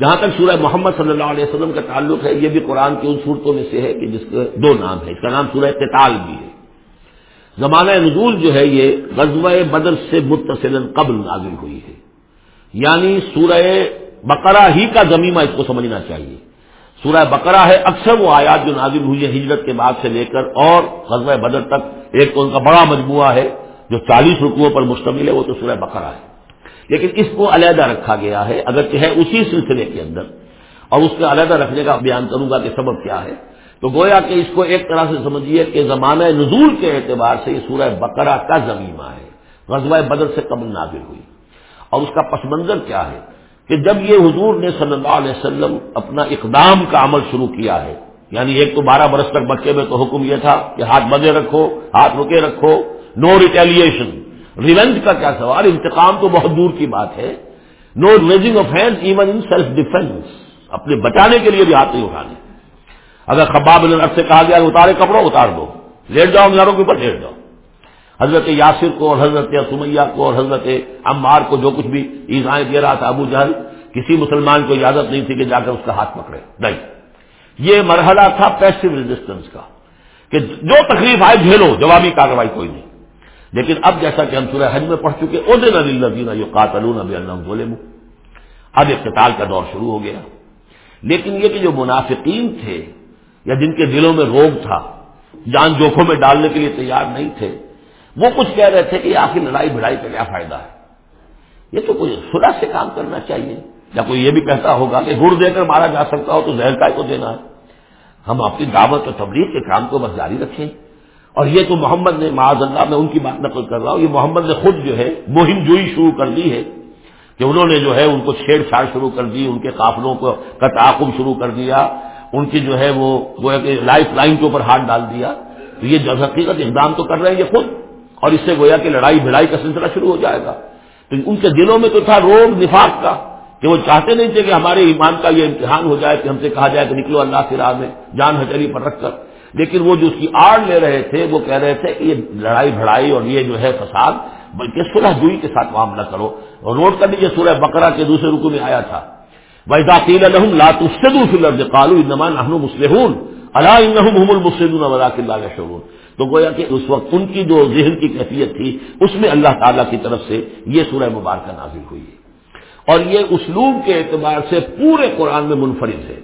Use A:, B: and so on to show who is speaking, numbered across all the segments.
A: جہاں تک سورہ محمد صلی اللہ علیہ وسلم کا تعلق ہے یہ بھی قرآن کی ان صورتوں میں سے ہے کہ جس کے دو نام ہے اس کا نام سورہ قتال بھی ہے زمانہ رضول جو ہے یہ غزوہ بدر سے متصل قبل نازل ہوئی ہے یعنی سورہ بقرہ ہی کا زمینہ اس کو سمجھنا چاہیے سورہ بقرہ ہے اکثر وہ آیات جو نازل ہوئی ہے ہجرت کے بعد سے لے کر اور غزوہ بدر تک ایک تو ان کا بڑا مجموعہ ہے جو چالیس رکوعوں پر مشتمل ہے وہ تو سورہ بقرہ ہے لیکن اس کو علیحدہ رکھا گیا ہے اگر کہ ہے اسی سلسلے کے اندر اور اس کے علیحدہ رکھنے کا بیان کروں گا کہ سبب کیا ہے تو گویا کہ اس کو ایک طرح سے سمجھیے کہ زمانہ نزول کے اعتبار سے یہ سورہ بقرہ کا زمینہ ہے غزوہ بدر سے قبل نازل ہوئی اور اس کا پس منظر کیا ہے کہ جب یہ حضور نے صلی اللہ علیہ وسلم اپنا اقدام کا عمل شروع کیا ہے یعنی ایک تو بارہ برس تک بچے میں تو حکم یہ تھا کہ ہاتھ بندے رکھو ہاتھ رکے رکھو نو ریٹیلیشن ریونج کا کیا سوال انتقام تو بہت دور کی بات ہے no raising of hand even in self defence اپنے بچانے کے لیے بھی ہاتھ نہیں اٹھانے اگر خباب الرف سے کہا گیا اتارے کپڑوں اتار دو لیٹ جاؤ انگاروں کے اوپر لیٹ جاؤ حضرت یاسر کو اور حضرت سمیہ کو اور حضرت عمار کو جو کچھ بھی ایزائیں دے رہا تھا ابو جہل کسی مسلمان کو اجازت نہیں تھی کہ جا کر اس کا ہاتھ پکڑے نہیں یہ مرحلہ تھا پیسو ریزسٹنس کا کہ جو تکلیف آئے جھیلو جوابی کاروائی کوئی نہیں لیکن اب جیسا کہ ہم سورہ حج میں پڑھ چکے ادین نبین قاتلون البی اللہ ظلم اب اقتال کا دور شروع ہو گیا لیکن یہ کہ جو منافقین تھے یا جن کے دلوں میں روگ تھا جان جوکھوں میں ڈالنے کے لیے تیار نہیں تھے وہ کچھ کہہ رہے تھے کہ آخر لڑائی بھڑائی کا کیا فائدہ ہے یہ تو کوئی خدا سے کام کرنا چاہیے یا کوئی یہ بھی کہتا ہوگا کہ گڑ دے کر مارا جا سکتا ہو تو زہر کا کو دینا ہے ہم اپنی دعوت اور تبلیغ کے کام کو بس جاری رکھیں اور یہ تو محمد نے معاذ اللہ میں ان کی بات نقل کر رہا ہوں یہ محمد نے خود جو ہے مہم جوئی شروع کر دی ہے کہ انہوں نے جو ہے ان کو چھیڑ چھاڑ شروع کر دی ان کے قافلوں کو کا تعاقب شروع کر دیا ان کی جو ہے وہ گویا کہ لائف لائن کے اوپر ہاتھ ڈال دیا تو یہ جز حقیقت اقدام تو کر رہے ہیں یہ خود اور اس سے گویا کہ لڑائی بھڑائی کا سلسلہ شروع ہو جائے گا تو ان کے دلوں میں تو تھا روگ نفاق کا کہ وہ چاہتے نہیں تھے کہ ہمارے ایمان کا یہ امتحان ہو جائے کہ ہم سے کہا جائے کہ نکلو اللہ کے راہ میں جان ہچری پر رکھ کر لیکن وہ جو اس کی آڑ لے رہے تھے وہ کہہ رہے تھے کہ یہ لڑائی بھڑائی اور یہ جو ہے فساد بلکہ سلح جوئی کے ساتھ معاملہ کرو روڈ کا یہ سورہ بکرا کے دوسرے رکو میں آیا تھا بھائی تو گویا کہ اس وقت ان کی جو ذہن کی کیفیت تھی اس میں اللہ تعالیٰ کی طرف سے یہ سورہ مبارکہ نازل ہوئی اور یہ اسلوب کے اعتبار سے پورے قرآن میں منفرد ہے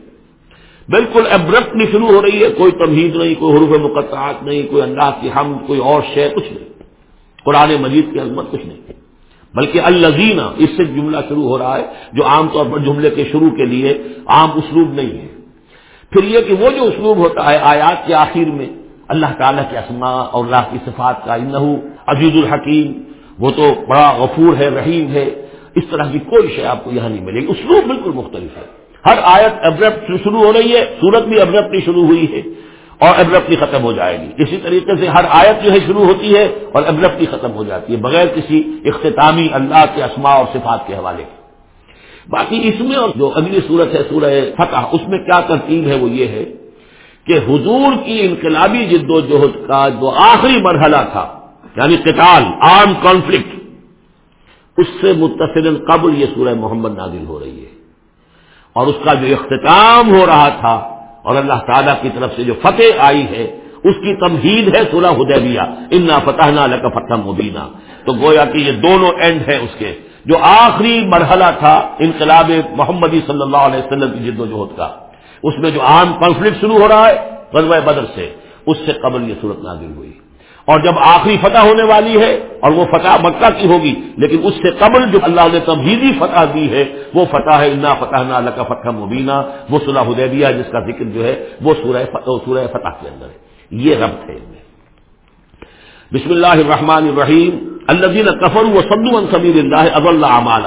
A: بالکل ایبرپلی شروع ہو رہی ہے کوئی تمہید نہیں کوئی حروف مقطعات نہیں کوئی اللہ کی ہم کوئی اور شے کچھ نہیں قرآن مجید کی عظمت کچھ نہیں بلکہ الزینہ اس سے جملہ شروع ہو رہا ہے جو عام طور پر جملے کے شروع کے لیے عام اسلوب نہیں ہے پھر یہ کہ وہ جو اسلوب ہوتا ہے آیات کے آخر میں اللہ تعالیٰ کے اسما اور اللہ کی صفات کا انہو عزیز الحکیم وہ تو بڑا غفور ہے رحیم ہے اس طرح کی کوئی شے آپ کو یہاں نہیں ملے گی اسلوب بالکل مختلف ہے ہر آیت ایبرپ شروع ہو رہی ہے سورت بھی ابرپنی شروع ہوئی ہے اور ابرپٹی ختم ہو جائے گی اسی طریقے سے ہر آیت جو ہے شروع ہوتی ہے اور ابرپٹی ختم ہو جاتی ہے بغیر کسی اختتامی اللہ کے اسماء اور صفات کے حوالے کے باقی اس میں اور جو اگلی صورت ہے سورہ فتح اس میں کیا ترتیب ہے وہ یہ ہے کہ حضور کی انقلابی جد و جہد کا جو آخری مرحلہ تھا یعنی قتال آرم کانفلکٹ اس سے متصل قبل یہ سورہ محمد نازل ہو رہی ہے اور اس کا جو اختتام ہو رہا تھا اور اللہ تعالیٰ کی طرف سے جو فتح آئی ہے اس کی تمہید ہے سورہ حدیبیہ انا فتح نہ فتح مبینہ تو گویا کہ یہ دونوں اینڈ ہیں اس کے جو آخری مرحلہ تھا انقلاب محمدی صلی اللہ علیہ وسلم کی جد و جہد کا اس میں جو عام کانفلکٹ شروع ہو رہا ہے غزوہ بدر سے اس سے قبل یہ صورت نازل ہوئی ہے اور جب آخری فتح ہونے والی ہے اور وہ فتح مکہ کی ہوگی لیکن اس سے قبل جو اللہ نے تمہیدی فتح دی ہے وہ فتح ہے اللہ فتح نہ اللہ کا فتح مبینہ وہ صلاح حدیبیہ جس کا ذکر جو ہے وہ سورہ فتح سورہ فتح کے اندر ہے یہ رب ہے بسم اللہ الرحمن الرحیم اللہ دین و سدو انصبیل اللہ اب اللہ عمال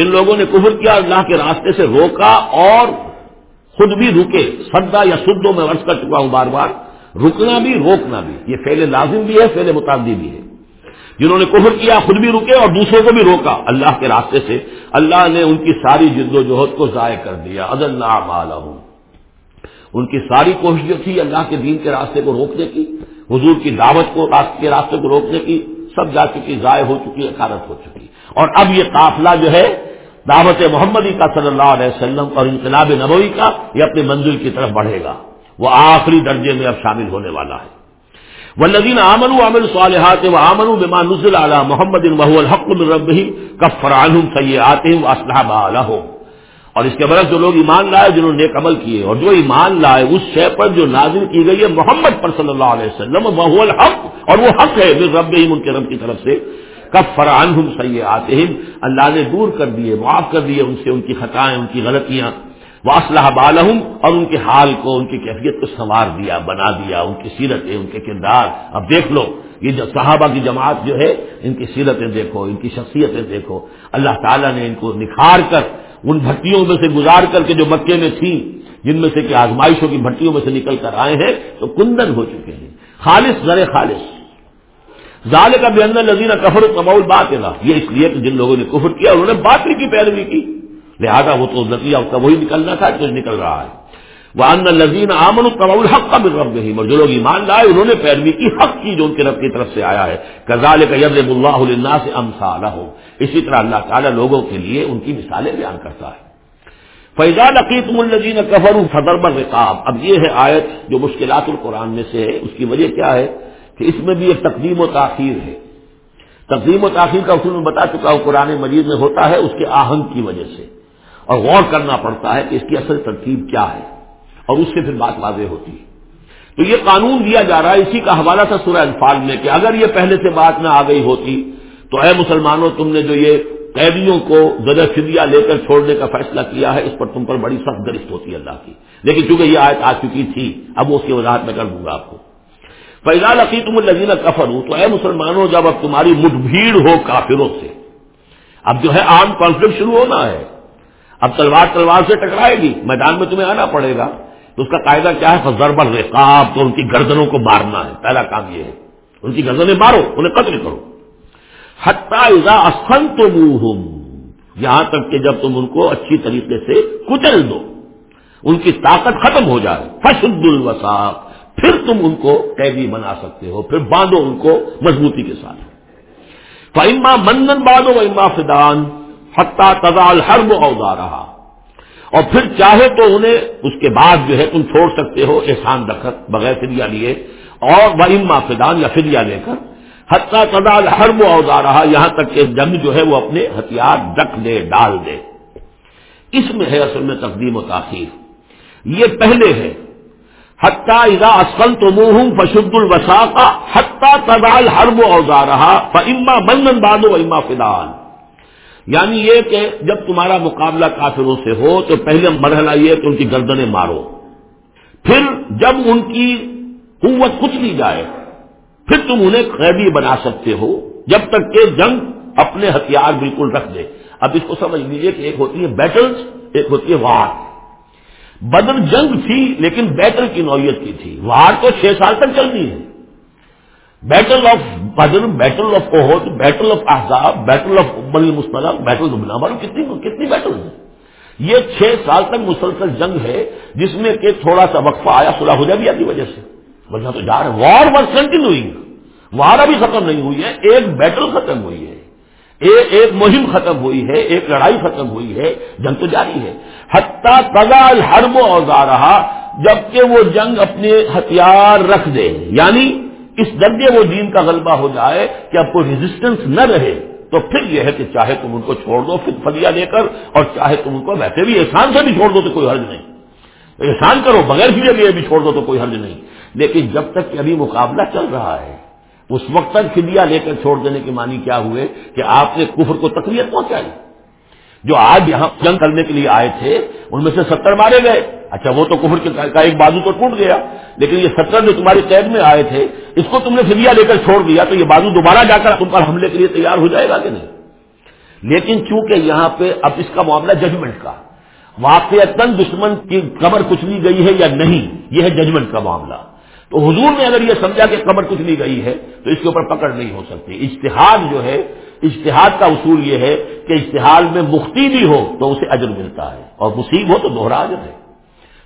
A: جن لوگوں نے کفر کیا اللہ کے راستے سے روکا اور خود بھی رکے سدا یا سدو میں کر چکا ہوں بار بار رکنا بھی روکنا بھی یہ فیل لازم بھی ہے فیل متعدی بھی ہے جنہوں نے کفر کیا خود بھی رکے اور دوسروں کو بھی روکا اللہ کے راستے سے اللہ نے ان کی ساری جد و جہد کو ضائع کر دیا عدل اللہ ان کی ساری کوشش جو تھی اللہ کے دین کے راستے کو روکنے کی حضور کی دعوت کو راستے کو روکنے کی سب جا چکی ضائع ہو چکی ہے ہو چکی اور اب یہ قافلہ جو ہے دعوت محمدی کا صلی اللہ علیہ وسلم اور انقلاب نبوی کا یہ اپنی منزل کی طرف بڑھے گا وہ آخری درجے میں اب شامل ہونے والا ہے وہ امن آمن امن الصحاط و آمن بانز اعلیٰ محمد ان مح الحق ہی کب فرحان سید آتے اسلحب علحم اور اس کے برعکس جو لوگ ایمان لائے جنہوں نے عمل کیے اور جو ایمان لائے اس شے پر جو نازل کی گئی ہے محمد پر صلی اللہ علیہ وسلم مح الحق اور وہ حق ہے ان کے رب کی طرف سے کب فرحان ہم اللہ نے دور کر دیے معاف کر دیے ان سے ان کی خطائیں ان کی غلطیاں واسلحب آل اور ان کے حال کو ان کی کیفیت کو سنوار دیا بنا دیا ان کی سیرتیں ان کے کردار اب دیکھ لو یہ صحابہ کی جماعت جو ہے ان کی سیرتیں دیکھو ان کی شخصیتیں دیکھو اللہ تعالیٰ نے ان کو نکھار کر ان بھٹیوں میں سے گزار کر کے جو مکے میں تھیں جن میں سے کہ آزمائشوں کی بھٹیوں میں سے نکل کر آئے ہیں تو کندن ہو چکے ہیں خالص زر خالص ظال کا بھی اندر نظیر کفر کمعل بات یہ اس لیے کہ جن لوگوں نے کفر کیا انہوں نے باطل کی پیروی کی لہٰذا وہ تو نتیجہ اس کا وہی نکلنا تھا جو نکل رہا ہے وہ ان لذیذ آمن القبل حق کا بھی رب نہیں اور جو لوگ لائے انہوں نے پیروی کی حق کی جو ان کے رب کی طرف سے آیا ہے کزال کا اللہ سے ہو اسی طرح اللہ تعالیٰ لوگوں کے لیے ان کی مثالیں بیان کرتا ہے فیضا عقیت النظین قبر فضرب الرقاب اب یہ ہے آیت جو مشکلات القرآن میں سے ہے اس کی وجہ کیا ہے کہ اس میں بھی ایک تقدیم و تاخیر ہے تقدیم و تاخیر کا اصول میں بتا چکا ہوں قرآن مجید میں ہوتا ہے اس کے آہنگ کی وجہ سے اور غور کرنا پڑتا ہے کہ اس کی اصل ترتیب کیا ہے اور اس سے پھر بات واضح ہوتی ہے تو یہ قانون دیا جا رہا ہے اسی کا حوالہ تھا سورہ انفال میں کہ اگر یہ پہلے سے بات نہ آ گئی ہوتی تو اے مسلمانوں تم نے جو یہ قیدیوں کو زدہ فدیہ لے کر چھوڑنے کا فیصلہ کیا ہے اس پر تم پر بڑی سخت گرفت ہوتی ہے اللہ کی لیکن چونکہ یہ آیت آ چکی تھی اب اس کی وضاحت میں کر دوں گا آپ کو فیضا لکی تم لذیذ کفر ہوں تو اے مسلمانوں جب اب تمہاری مٹ بھیڑ ہو کافروں سے اب جو ہے آرم کانفلکٹ شروع ہونا ہے اب تلوار تلوار سے ٹکرائے گی میدان میں تمہیں آنا پڑے گا تو اس کا قاعدہ کیا ہے زربر رقاب تو ان کی گردنوں کو مارنا ہے پہلا کام یہ ہے ان کی گردنیں مارو انہیں قتل کرو کروائے اذا تو یہاں تک کہ جب تم ان کو اچھی طریقے سے کچل دو ان کی طاقت ختم ہو جائے فشد الوساق پھر تم ان کو قیدی بنا سکتے ہو پھر باندھو ان کو مضبوطی کے ساتھ فائما مندن باندھو اما فدان حتہ تضا الحرب اوزا رہا اور پھر چاہے تو انہیں اس کے بعد جو ہے تم چھوڑ سکتے ہو احسان دکھت بغیر فریا لیے اور اما فدان یا فریا لے کر حتہ تضا الحرب اوزا رہا یہاں تک کہ جنگ جو ہے وہ اپنے ہتھیار ڈک دے ڈال دے اس میں ہے اصل میں تقدیم و تاخیر یہ پہلے ہے حتہ ادا ہوں فشد الوسا کا حتیہ تدال ہر وہ رہا فما بندن بادو اما فدان یعنی یہ کہ جب تمہارا مقابلہ کافروں سے ہو تو پہلے مرحلہ یہ کہ ان کی گردنیں مارو پھر جب ان کی قوت کچھ نہیں جائے پھر تم انہیں قیدی بنا سکتے ہو جب تک کہ جنگ اپنے ہتھیار بالکل رکھ دے اب اس کو سمجھ لیجیے کہ ایک ہوتی ہے بیٹل ایک ہوتی ہے وار بدر جنگ تھی لیکن بیٹل کی نوعیت کی تھی وار تو چھ سال تک چلتی ہے battle of Badr battle of Uhud battle of Ahzab battle of battle معلوم کتنی کتنی بیٹل ہیں یہ چھ سال تک مسلسل جنگ ہے جس میں کہ تھوڑا سا وقفہ آیا کھلا ہو جا رہے وار وار ابھی ختم نہیں ہوئی ہے ایک بیٹل ختم ہوئی ہے ایک ایک مہم ختم ہوئی ہے ایک لڑائی ختم ہوئی ہے جنگ تو جاری ہے ہتہ تازہ ہر اوزا رہا جبکہ وہ جنگ اپنے ہتھیار رکھ دے یعنی اس درجے وہ دین کا غلبہ ہو جائے کہ اب کوئی ریزسٹنس نہ رہے تو پھر یہ ہے کہ چاہے تم ان کو چھوڑ دو پھر فلیا لے کر اور چاہے تم ان کو ویسے بھی احسان سے بھی چھوڑ دو تو کوئی حرج نہیں احسان کرو بغیر بھی ابھی بھی چھوڑ دو تو کوئی حرج نہیں لیکن جب تک کہ ابھی مقابلہ چل رہا ہے اس وقت تک فلیا لے کر چھوڑ دینے کے مانی کیا ہوئے کہ آپ نے کفر کو تقریب پہنچائی جو آج یہاں جنگ کرنے کے لیے آئے تھے ان میں سے ستر مارے گئے اچھا وہ تو کفر کا ایک بازو تو ٹوٹ گیا لیکن یہ ستر جو تمہاری قید میں آئے تھے اس کو تم نے سیا لے کر چھوڑ دیا تو یہ بازو دوبارہ جا کر تم پر حملے کے لیے تیار ہو جائے گا کہ نہیں لیکن چونکہ یہاں پہ اب اس کا معاملہ ججمنٹ کا وہاں دشمن کی کمر کچلی گئی ہے یا نہیں یہ ہے ججمنٹ کا معاملہ تو حضور نے اگر یہ سمجھا کہ قبر کچھ نہیں گئی ہے تو اس کے اوپر پکڑ نہیں ہو سکتی اشتہاد جو ہے اشتہاد کا اصول یہ ہے کہ اشتہاد میں مختی بھی ہو تو اسے اجر ملتا ہے اور مصیب ہو تو دوہرا اجر ہے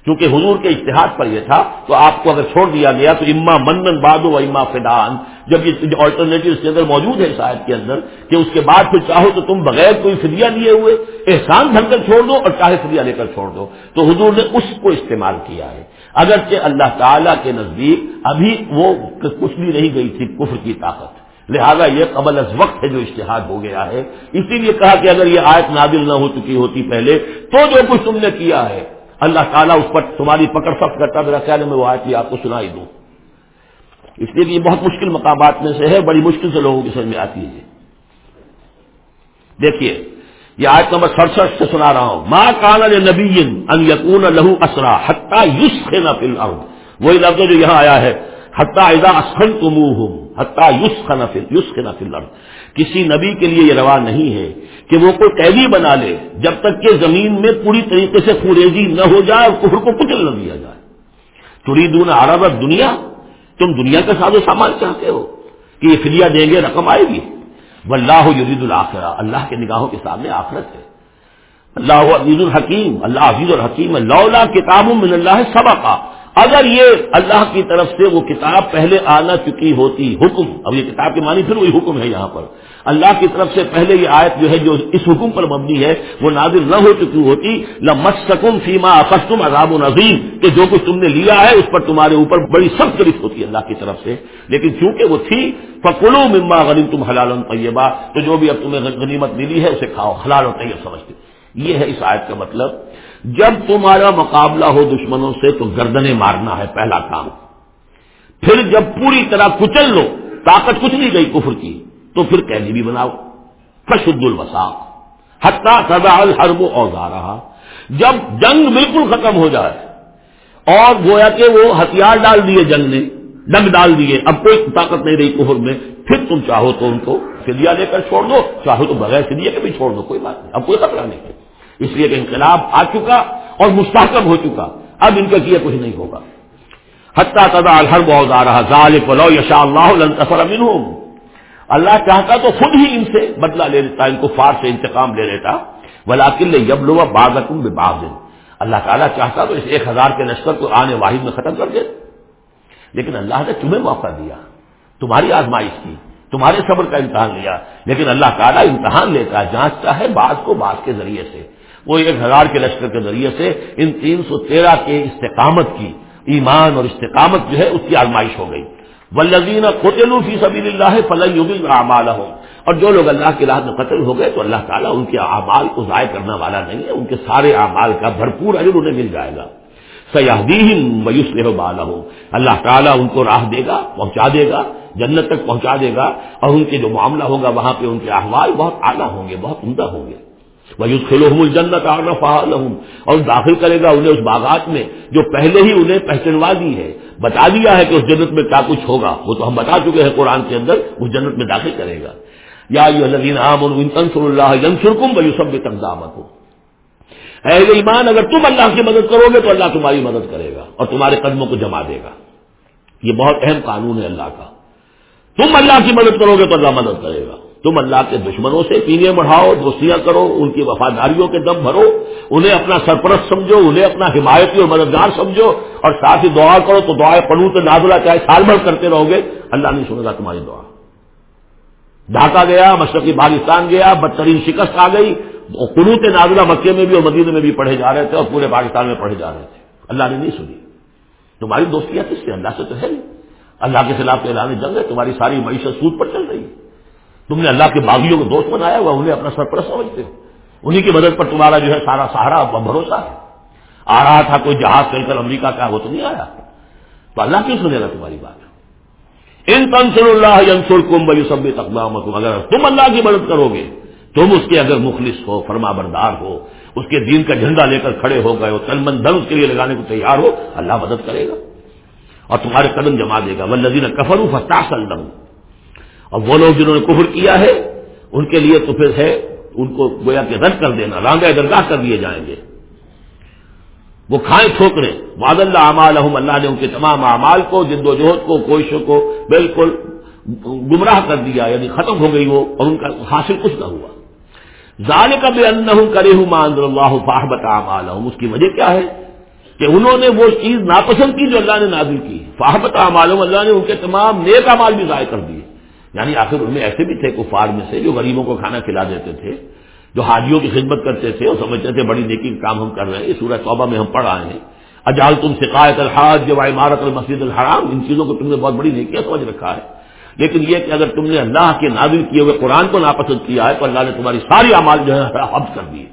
A: کیونکہ حضور کے اشتہاد پر یہ تھا تو آپ کو اگر چھوڑ دیا گیا تو اما باد بادو اما فدان جب یہ آلٹرنیٹو اس کے اندر موجود ہے شاید کے اندر کہ اس کے بعد پھر چاہو تو تم بغیر کوئی فدیہ لیے ہوئے احسان بھر کر چھوڑ دو اور چاہے فدیہ لے کر چھوڑ دو تو حضور نے اس کو استعمال کیا ہے اگرچہ اللہ تعالیٰ کے نزدیک ابھی وہ کچھ بھی نہیں گئی تھی کفر کی طاقت لہذا یہ قبل از وقت ہے جو اشتہار ہو گیا ہے اسی لیے کہا کہ اگر یہ آیت نادل نہ ہو چکی ہوتی پہلے تو جو کچھ تم نے کیا ہے اللہ تعالیٰ اس پر تمہاری پکڑ سخت کرتا میرا خیال ہے میں وہ آیت آپ کو سنائی دوں اس لیے یہ بہت مشکل مقامات میں سے ہے بڑی مشکل سے لوگوں کی سمجھ میں آتی ہے دیکھیے یہ آیت نمبر سڑسٹھ سے سنا رہا ہوں ماں کان نبی ان یقون لہو اسرا یوس فل وہی لفظ جو یہاں آیا ہے تم یوس یوس خنا فل فل کسی نبی کے لیے یہ روا نہیں ہے کہ وہ کوئی قیدی بنا لے جب تک کہ زمین میں پوری طریقے سے خوریزی نہ ہو جائے اور کفر کو کچل نہ دیا جائے توری دون عرب دنیا تم دنیا کا و سامان چاہتے ہو کہ یہ فلیا دیں گے رقم آئے گی اللہ یرید الآخرہ اللہ کے نگاہوں کے سامنے آخرت ہے اللہ عزیز الحکیم اللہ عزیز الحکیم اللہ کتاب من اللہ لہٰ سبا اگر یہ اللہ کی طرف سے وہ کتاب پہلے آنا چکی ہوتی حکم اب یہ کتاب کے معنی پھر وہی حکم ہے یہاں پر اللہ کی طرف سے پہلے یہ آیت جو ہے جو اس حکم پر مبنی ہے وہ نازل نہ ہو چکی ہوتی لمسکم سیماخستم عذاب العظیم کہ جو کچھ تم نے لیا ہے اس پر تمہارے اوپر بڑی سخت گرفت ہوتی ہے اللہ کی طرف سے لیکن چونکہ وہ تھی پکڑو مما غریب تم حلال طیبہ تو جو بھی اب تمہیں غنیمت ملی ہے اسے کھاؤ حلال و طیب سمجھتے یہ ہے اس آیت کا مطلب جب تمہارا مقابلہ ہو دشمنوں سے تو گردنے مارنا ہے پہلا کام پھر جب پوری طرح کچل لو طاقت کچھ نہیں گئی کفر کی تو پھر قیدی بھی بناؤ فشد الوساق حتیٰ سدا ہر وہ رہا جب جنگ بالکل ختم ہو جائے اور گویا کہ وہ ہتھیار ڈال دیے جنگ نے ڈنگ ڈال دیے اب کوئی طاقت نہیں رہی کہر میں پھر تم چاہو تو ان کو سلیا لے کر چھوڑ دو چاہو تو بغیر سے کے بھی چھوڑ دو کوئی بات نہیں اب کوئی خطرہ نہیں اس لیے کہ انقلاب آ چکا اور مستحکم ہو چکا اب ان کا کیا کچھ نہیں ہوگا ہتھی تدا ددال ہر وہ اوزارہ ضال پلو یشا اللہ اللہ چاہتا تو خود ہی ان سے بدلہ لے لیتا ان کو فار سے انتقام لے لیتا ولاکل جب لو آ باز اللہ تعالیٰ چاہتا تو اس ایک ہزار کے لشکر کو آنے واحد میں ختم کر دے لیکن اللہ نے تمہیں موقع دیا تمہاری آزمائش کی تمہارے صبر کا امتحان لیا لیکن اللہ تعالیٰ امتحان لیتا ہے جانچتا ہے بعض کو بعض کے ذریعے سے وہ ایک ہزار کے لشکر کے ذریعے سے ان تین سو تیرہ کے استقامت کی ایمان اور استقامت جو ہے اس کی آزمائش ہو گئی ولزین خوط فی سبھی اللہ رہا ہے اعمال اور جو لوگ اللہ کی راہ میں قتل ہو گئے تو اللہ تعالیٰ ان کے اعمال کو ضائع کرنے والا نہیں ہے ان کے سارے اعمال کا بھرپور اجر انہیں مل جائے گا سیاحدی میوس بالا ہو اللہ تعالیٰ ان کو راہ دے گا پہنچا دے گا جنت تک پہنچا دے گا اور ان کے جو معاملہ ہوگا وہاں پہ ان کے احوال بہت اعلیٰ ہوں گے بہت عمدہ ہوں گے میوس کھلو جنت اور داخل کرے گا انہیں اس باغات میں جو پہلے ہی انہیں پہچنوا دی ہے بتا دیا ہے کہ اس جنت میں کیا کچھ ہوگا وہ تو ہم بتا چکے ہیں قرآن کے اندر اس جنت میں داخل کرے گا یا سبزامت ایمان اگر تم اللہ کی مدد کرو گے تو اللہ تمہاری مدد کرے گا اور تمہارے قدموں کو جما دے گا یہ بہت اہم قانون ہے اللہ کا تم اللہ کی مدد کرو گے تو اللہ مدد کرے گا تم اللہ کے دشمنوں سے پینے بڑھاؤ دوستیاں کرو ان کی وفاداریوں کے دم بھرو انہیں اپنا سرپرست سمجھو انہیں اپنا حمایتی اور مددگار سمجھو اور ساتھ ہی دعا کرو تو دعائیں تو نازلا چاہے سال بھر کرتے رہو گے اللہ نہیں سنے گا تمہاری دعا ڈھاکہ گیا مشرقی پاکستان گیا بدترین شکست آ گئی قلوت نازلہ مکے میں بھی اور مدینہ میں بھی پڑھے جا رہے تھے اور پورے پاکستان میں پڑھے جا رہے تھے اللہ نے نہیں سنی تمہاری دوستیاں کس اس کی اللہ سے تو ہے نہیں اللہ کے خلاف اعلان جنگ ہے تمہاری ساری معیشت سود پر چل رہی ہے تم نے اللہ کے باغیوں کو دوست بنایا ہوا انہیں اپنا سرپرست پر سمجھتے انہیں کی مدد پر تمہارا جو ہے سارا سہارا بھروسہ ہے آ رہا تھا کوئی جہاز چل کر امریکہ کا ہو تو نہیں آیا تو اللہ کیوں سنے گا تمہاری بات ان اللہ کم بھائی سب اگر تم اللہ کی مدد کرو گے تم اس کے اگر مخلص ہو فرما بردار ہو اس کے دین کا جھنڈا لے کر کھڑے ہو گئے ہو تن من دن اس کے لیے لگانے کو تیار ہو اللہ مدد کرے گا اور تمہارے قدم جما دے گا ولدین کفل ہوں فتح وہ لوگ جنہوں نے کفر کیا ہے ان کے لیے تو پھر ہے ان کو گویا کہ رد کر دینا رانگا درگاہ کر دیے جائیں گے وہ کھائیں ٹھوکرے واد اللہ احمد اللہ نے ان کے تمام اعمال کو جد و جہد کو کوئشوں کو بالکل گمراہ کر دیا یعنی ختم ہو گئی وہ اور ان کا حاصل کچھ نہ ہوا زانے کا بے ان کرے فاحبت عمال اس کی وجہ کیا ہے کہ انہوں نے وہ چیز ناپسند کی جو اللہ نے نازل کی فاہبت عمال ہوں اللہ نے ان کے تمام نیک اعمال بھی ضائع کر دیے یعنی آخر ان میں ایسے بھی تھے کفار میں سے جو غریبوں کو کھانا کھلا دیتے تھے جو حاجیوں کی خدمت کرتے تھے اور سمجھتے تھے بڑی نیکی کام ہم کر رہے ہیں یہ سورہ توبہ میں ہم پڑھ رہے ہیں اجال تم شکایت جو عمارت المسجد الحرام ان چیزوں کو تم نے بہت بڑی نیکیاں سمجھ رکھا ہے لیکن یہ کہ اگر تم نے اللہ کے نازل کیے ہوئے قرآن کو ناپسند کیا ہے تو اللہ نے تمہاری ساری عمال جو ہے حب کر دی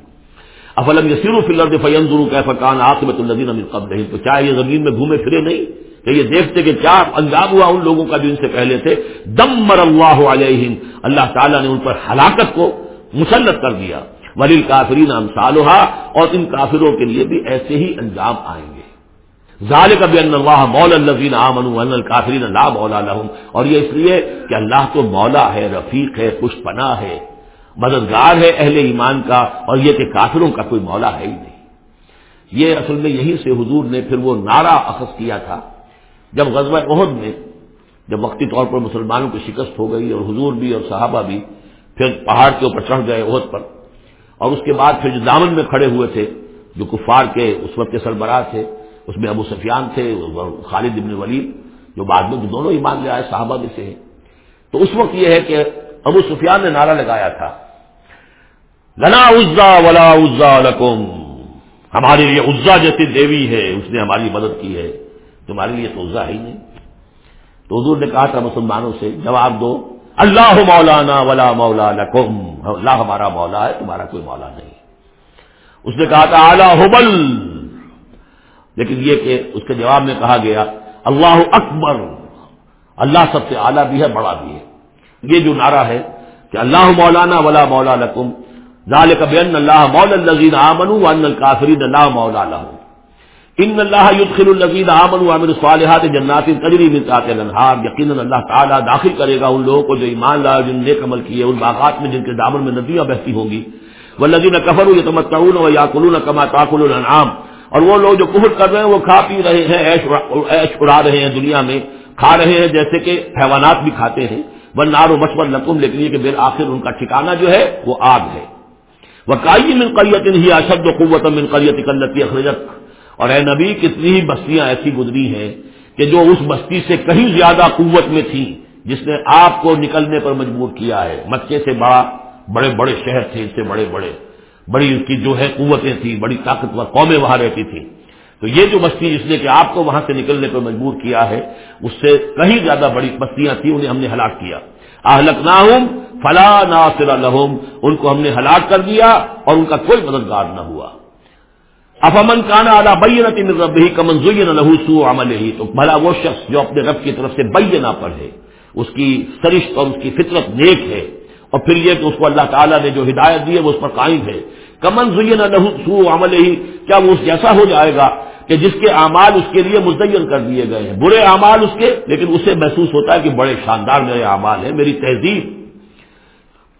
A: افلم یسیر فلر فیم ضرور آخ میں قبل نہیں تو چاہے یہ زمین میں گھومے پھرے نہیں کہ یہ دیکھتے کہ کیا انجام ہوا ان لوگوں کا جو ان سے پہلے تھے دمر اللہ علیہ اللہ تعالیٰ نے ان پر ہلاکت کو مسلط کر دیا کافری نام صالحا اور ان کافروں کے لیے بھی ایسے ہی انجام آئیں گے ضالع کا اللہ مول امن کافری لا مولا لہم اور یہ اس لیے کہ اللہ تو مولا ہے رفیق ہے خوش پناہ ہے مددگار ہے اہل ایمان کا اور یہ کہ کافروں کا کوئی مولا ہے ہی نہیں یہ اصل میں یہی سے حضور نے پھر وہ نعرہ اخذ کیا تھا جب غزوہ عہد میں جب وقتی طور پر مسلمانوں کی شکست ہو گئی اور حضور بھی اور صحابہ بھی پھر پہاڑ کے اوپر چڑھ گئے عہد پر اور اس کے بعد پھر جو دامن میں کھڑے ہوئے تھے جو کفار کے اس وقت کے سربراہ تھے اس میں ابو سفیان تھے خالد ابن ولید جو بعد میں دونوں ایمان لے آئے صحابہ میں سے ہیں تو اس وقت یہ ہے کہ ابو سفیان نے نعرہ لگایا تھا لنا عزا عزا ولا لکم ہمارے لیے عزا جیسی دیوی ہے اس نے ہماری مدد کی ہے تمہارے لیے تو ہی نہیں تو حضور نے کہا تھا مسلمانوں سے جواب دو اللہ مولانا ولا مولا لکم اللہ ہمارا مولا ہے تمہارا کوئی مولا نہیں اس نے کہا تھا حبل لیکن یہ کہ اس کے جواب میں کہا گیا اللہ اکبر اللہ سب سے اعلیٰ بھی ہے بڑا بھی ہے یہ جو نعرہ ہے کہ اللہ مولانا ولا مولا لکم ذالک بین اللہ مولا مولا لہم ان اللہ یدخل الذین آمنوا وعملوا الصالحات جنات تجری من تحتها الانہار یقینا اللہ تعالی داخل کرے گا ان لوگوں کو جو ایمان لائے جن نے عمل کیے ان باغات میں جن کے دامن میں ندیاں بہتی ہوں گی والذین کفروا یتمتعون ویاکلون کما تاکل الانعام اور وہ لوگ جو کفر کر رہے ہیں وہ کھا پی رہے ہیں عیش اڑا رہے ہیں دنیا میں کھا رہے ہیں جیسے کہ حیوانات بھی کھاتے ہیں وہ نار و مشور نقم لیکن یہ کہ بیر آخر ان کا ٹھکانا جو ہے وہ آگ ہے وہ کائی من قریت ہی اشد و قوت من قریت کلتی اخرجت اور اے نبی کتنی ہی بستیاں ایسی گزری ہیں کہ جو اس بستی سے کہیں زیادہ قوت میں تھی جس نے آپ کو نکلنے پر مجبور کیا ہے مچے سے بڑا بڑے بڑے شہر تھے اس سے بڑے بڑے بڑی ان کی جو ہے قوتیں تھیں بڑی طاقتور قومیں وہاں رہتی تھیں تو یہ جو بستی جس نے کہ آپ کو وہاں سے نکلنے پر مجبور کیا ہے اس سے کہیں زیادہ بڑی بستیاں تھیں انہیں ہم نے ہلاک کیا اہلک نہ ہوں فلاں ناصر نہ ان کو ہم نے ہلاک کر دیا اور ان کا کوئی مددگار نہ ہوا افامن امن کانا اعلیٰ بین رب ہی کمن زین لہو سو عمل ہی تو بھلا وہ شخص جو اپنے رب کی طرف سے بیہ نہ پر ہے اس کی سرشت اور اس کی فطرت نیک ہے اور پھر یہ کہ اس کو اللہ تعالیٰ نے جو ہدایت دی ہے وہ اس پر قائم ہے کمن زین لہو سو عمل ہی کیا وہ جیسا ہو جائے گا کہ جس کے اعمال اس کے لیے مزین کر دیے گئے ہیں برے اعمال اس کے لیکن اسے محسوس ہوتا ہے کہ بڑے شاندار میرے اعمال ہیں میری تہذیب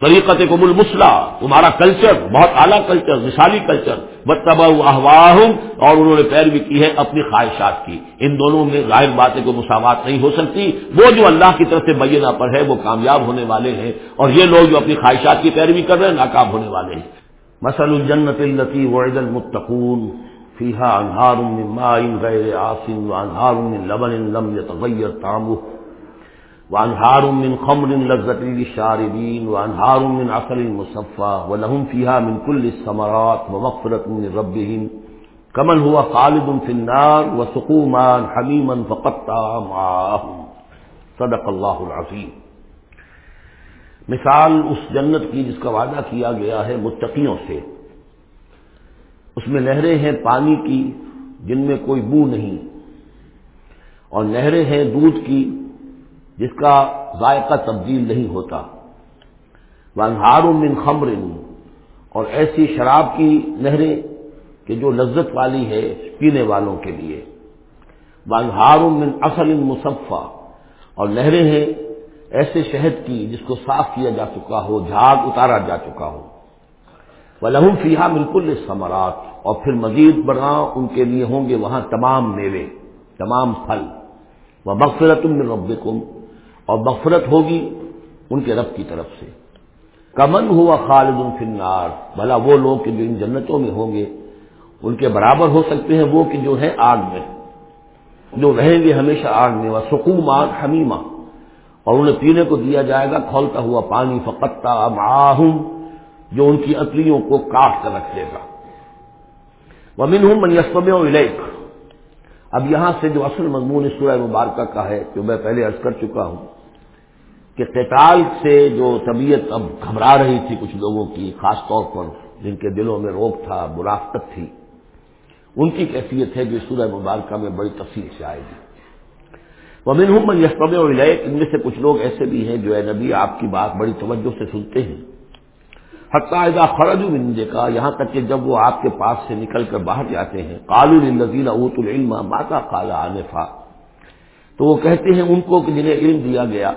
A: طریقت کم المسلح تمہارا کلچر بہت اعلیٰ کلچر مثالی کلچر بتوا احواہم اور انہوں نے پیروی کی ہے اپنی خواہشات کی ان دونوں میں ظاہر باتیں کو مساوات نہیں ہو سکتی وہ جو اللہ کی طرف سے بینہ پر ہے وہ کامیاب ہونے والے ہیں اور یہ لوگ جو اپنی خواہشات کی پیروی کر رہے ہیں ناکام ہونے والے ہیں الجنت التی المتقون آسن لم مسلجنت وانہار من خمر لذت للشاربین وانہار من عسل مصفا ولهم فيها من كل الثمرات ومغفرة من ربهم كمن هو خالد في النار وسقوا ماء حميما فقطع معاهم صدق اللہ العظیم مثال اس جنت کی جس کا وعدہ کیا گیا ہے متقیوں سے اس میں نہریں ہیں پانی کی جن میں کوئی بو نہیں اور نہریں ہیں دودھ کی جس کا ذائقہ تبدیل نہیں ہوتا من خمر اور ایسی شراب کی نہریں کہ جو لذت والی ہے پینے والوں کے لیے من اصل ان اور نہریں ہیں ایسے شہد کی جس کو صاف کیا جا چکا ہو جھاگ اتارا جا چکا ہو وہ لہو بالکل بالکلات اور پھر مزید برآم ان کے لیے ہوں گے وہاں تمام میوے تمام پھل وہ بخصرۃم رب اور مغفرت ہوگی ان کے رب کی طرف سے کمن ہوا خالد الفنار بھلا وہ لوگ کہ جو ان جنتوں میں ہوں گے ان کے برابر ہو سکتے ہیں وہ کہ جو ہے آگ میں جو رہیں گے ہمیشہ آگ میں وہ سکوم آگ حمیمہ اور انہیں پینے کو دیا جائے گا کھولتا ہوا پانی فقتا معاہم جو ان کی اتلیوں کو کاٹ کر رکھ دے گا وہ من ہوں میں ولیک اب یہاں سے جو اصل مضمون سورہ مبارکہ کا ہے جو میں پہلے عرض کر چکا ہوں کہ قتال سے جو طبیعت اب گھبرا رہی تھی کچھ لوگوں کی خاص طور پر جن کے دلوں میں روک تھا مرافقت تھی ان کی کیفیت ہے جو سورہ مبارکہ میں بڑی تفصیل سے آئے گی وہ منحمل ان میں سے کچھ لوگ ایسے بھی ہیں جو اے نبی آپ کی بات بڑی توجہ سے سنتے ہیں حقاعدہ خرج الجے کا یہاں تک کہ جب وہ آپ کے پاس سے نکل کر باہر جاتے ہیں کال الزیلہ اوت العلم ماتا کالا عنفا تو وہ کہتے ہیں ان کو کہ جنہیں علم دیا گیا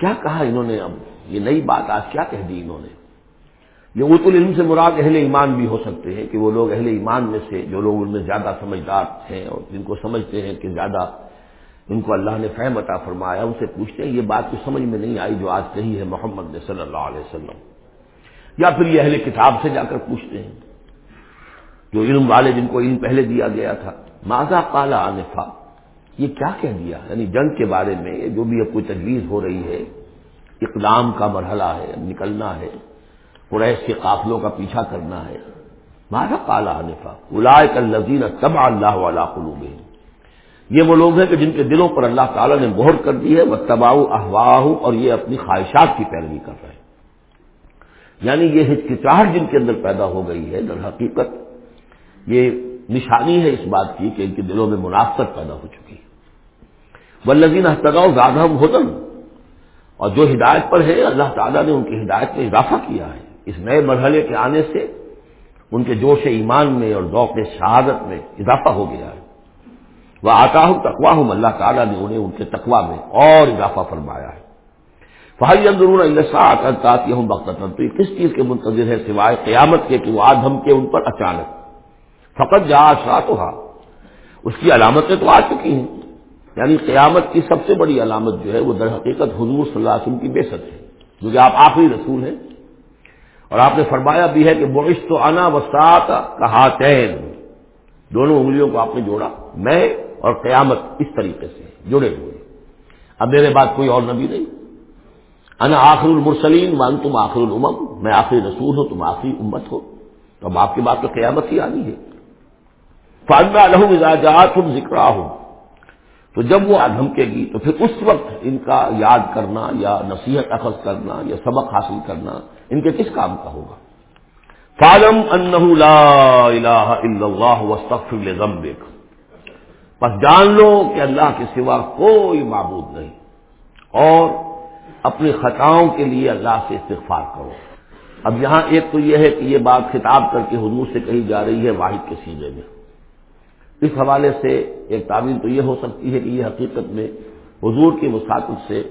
A: کیا کہا انہوں نے اب یہ نئی بات آج کیا کہہ دی انہوں نے یہ ات العلم سے مراد اہل ایمان بھی ہو سکتے ہیں کہ وہ لوگ اہل ایمان میں سے جو لوگ ان میں زیادہ سمجھدار ہیں اور جن کو سمجھتے ہیں کہ زیادہ ان کو اللہ نے فہم عطا فرمایا ان سے پوچھتے ہیں یہ بات کچھ سمجھ میں نہیں آئی جو آج کہی ہے محمد نے صلی اللہ علیہ وسلم یا پھر یہ اہل کتاب سے جا کر پوچھتے ہیں جو علم والے جن کو علم پہلے دیا گیا تھا ماضا کالا نفا یہ کیا کہہ دیا یعنی جنگ کے بارے میں جو بھی اب کوئی تجویز ہو رہی ہے اقدام کا مرحلہ ہے نکلنا ہے قریش کے قافلوں کا پیچھا کرنا ہے مارا کالا حنفا علائق الزین تب اللہ والا قلوب یہ وہ لوگ ہیں کہ جن کے دلوں پر اللہ تعالیٰ نے مہر کر دی ہے وہ تباؤ احواہ اور یہ اپنی خواہشات کی پیروی کر رہے ہیں یعنی یہ ہچکچاہٹ جن کے اندر پیدا ہو گئی ہے در حقیقت یہ نشانی ہے اس بات کی کہ ان کے دلوں میں منافقت پیدا ہو چکی ہے و زیادہ ہودن اور جو ہدایت پر ہے اللہ تعالیٰ نے ان کی ہدایت میں اضافہ کیا ہے اس نئے مرحلے کے آنے سے ان کے جوش ایمان میں اور ذوق شہادت میں اضافہ ہو گیا ہے وہ آتا ہوں تقوا ہوں اللہ تعالیٰ نے انہیں ان کے تقوا میں اور اضافہ فرمایا ہے بھائی اندرون اللہ آکر ہوں بخشن تو کس چیز کے منتظر ہے سوائے قیامت کے کہ وہ آدھم کے ان پر اچانک فقط جا آشرات اس کی علامتیں تو آ چکی ہیں یعنی قیامت کی سب سے بڑی علامت جو ہے وہ در حقیقت حضور صلی اللہ علیہ وسلم کی بے ست ہے کیونکہ آپ آخری رسول ہیں اور آپ نے فرمایا بھی ہے کہ وہ تو انا وسعت کہا دونوں انگلیوں کو آپ نے جوڑا میں اور قیامت اس طریقے سے جڑے ہوئے اب میرے بعد کوئی اور نبی نہیں انا آخر المرسلین مان تم آخر الامم میں آخری رسول ہوں تم آخری امت ہو تو اب آپ کی بات تو قیامت ہی آنی ہے فارم الحماجات تم ذکر ہوں تو جب وہ دھمکے گی تو پھر اس وقت ان کا یاد کرنا یا نصیحت اخذ کرنا یا سبق حاصل کرنا ان کے کس کام کا ہوگا فالم اللہ بس جان لو کہ اللہ کے سوا کوئی معبود نہیں اور اپنی خطاؤں کے لیے اللہ سے استغفار کرو اب یہاں ایک تو یہ ہے کہ یہ بات خطاب کر کے حضور سے کہی جا رہی ہے واحد کے سینے میں اس حوالے سے ایک تعویل تو یہ ہو سکتی ہے کہ یہ حقیقت میں حضور کی مساطب سے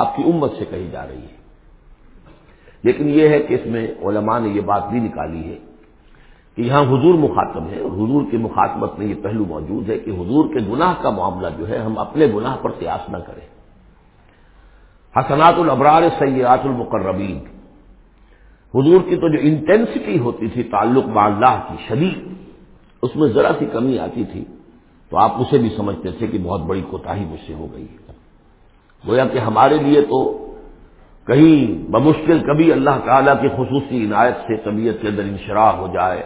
A: آپ کی امت سے کہی جا رہی ہے لیکن یہ ہے کہ اس میں علماء نے یہ بات بھی نکالی ہے کہ یہاں حضور مخاطب ہے اور حضور کی مخاطبت میں یہ پہلو موجود ہے کہ حضور کے گناہ کا معاملہ جو ہے ہم اپنے گناہ پر تیاس نہ کریں حسنات الابرار سیات المقربین حضور کی تو جو انٹینسٹی ہوتی تھی تعلق اللہ کی شدید اس میں ذرا سی کمی آتی تھی تو آپ اسے بھی سمجھتے تھے کہ بہت بڑی کوتا مجھ سے ہو گئی ہے گویا کہ ہمارے لیے تو کہیں بمشکل کبھی اللہ تعالیٰ کی خصوصی عنایت سے طبیعت کے اندر انشراح ہو جائے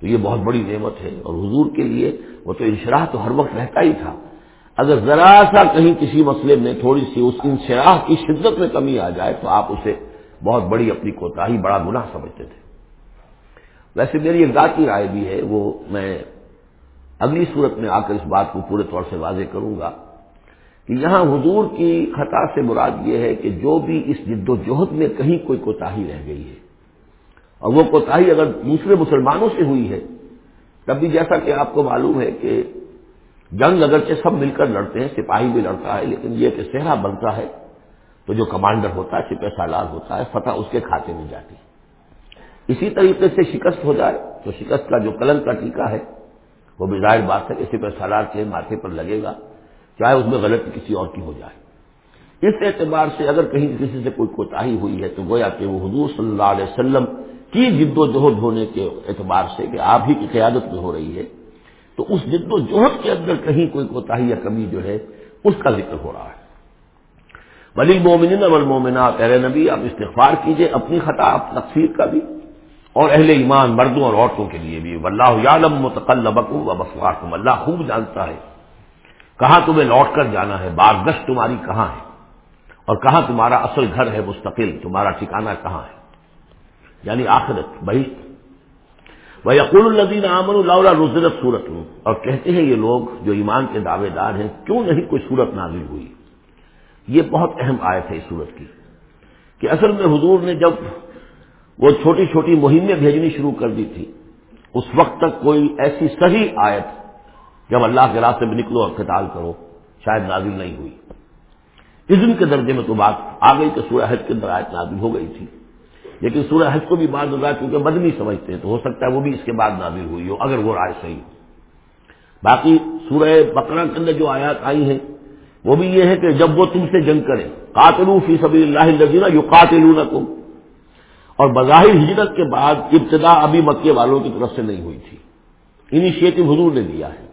A: تو یہ بہت بڑی نعمت ہے اور حضور کے لیے وہ تو انشراح تو ہر وقت رہتا ہی تھا اگر ذرا سا کہیں کسی مسئلے میں تھوڑی سی اس انشراح کی شدت میں کمی آ جائے تو آپ اسے بہت بڑی اپنی کوتا بڑا گناہ سمجھتے تھے ویسے میری ایک ذاتی رائے بھی ہے وہ میں اگلی صورت میں آ کر اس بات کو پورے طور سے واضح کروں گا کہ یہاں حضور کی خطا سے مراد یہ ہے کہ جو بھی اس جد و جہد میں کہیں کوئی کوتا ہی رہ گئی ہے اور وہ کوتا اگر دوسرے مسلمانوں سے ہوئی ہے تب بھی جیسا کہ آپ کو معلوم ہے کہ جنگ اگرچہ سب مل کر لڑتے ہیں سپاہی بھی لڑتا ہے لیکن یہ کہ صحرا بنتا ہے تو جو کمانڈر ہوتا ہے سپہ سالار ہوتا ہے فتح اس کے کھاتے میں جاتی ہے اسی طریقے سے شکست ہو جائے تو شکست کا جو قلم کا ٹیکہ ہے وہ بظاہر بات ہے کسی پر سالار کے ماتھے پر لگے گا چاہے اس میں غلط کسی اور کی ہو جائے اس اعتبار سے اگر کہیں کسی سے کوئی کوتا ہوئی ہے تو گویا کہ وہ حضور صلی اللہ علیہ وسلم کی جد و جہد ہونے کے اعتبار سے کہ آپ ہی کی قیادت میں ہو رہی ہے تو اس جد و جہد کے اندر کہیں کوئی کوتا یا کمی جو ہے اس کا ذکر ہو رہا ہے ولی مومن اور مومنات نبی آپ استغفار کیجئے اپنی خطا آپ تقسیم کا بھی اور اہل ایمان مردوں اور عورتوں کے لیے بھی واللہ یعلم متقلبکم و مسواکم اللہ خوب جانتا ہے کہاں تمہیں لوٹ کر جانا ہے بارگشت تمہاری کہاں ہے اور کہاں تمہارا اصل گھر ہے مستقل تمہارا ٹھکانہ کہاں ہے یعنی آخرت بہشت وہ یقول الدین امن اللہ رزرت سورت ہوں اور کہتے ہیں یہ لوگ جو ایمان کے دعوے دار ہیں کیوں نہیں کوئی صورت نازل ہوئی یہ بہت اہم آیت ہے اس صورت کی کہ اصل میں حضور نے جب وہ چھوٹی چھوٹی مہمیں بھیجنی شروع کر دی تھی اس وقت تک کوئی ایسی صحیح آیت جب اللہ کے راستے میں نکلو اور قتال کرو شاید نازل نہیں ہوئی عزم کے درجے میں تو بات آ گئی کہ سورہ حج کے اندر آیت نازل ہو گئی تھی لیکن سورہ حج کو بھی بعض ادا کیونکہ بدنی سمجھتے ہیں تو ہو سکتا ہے وہ بھی اس کے بعد نازل ہوئی ہو اگر وہ رائے صحیح ہو باقی سورہ بقرہ کے اندر جو آیات آئی ہیں وہ بھی یہ ہے کہ جب وہ تم سے جنگ کرے قاتلو فی سبھی اللہ اللہ یو کاتل نہ اور بظاہر ہجرت کے بعد ابتدا ابھی مکے والوں کی طرف سے نہیں ہوئی تھی انیشیٹو حضور نے دیا ہے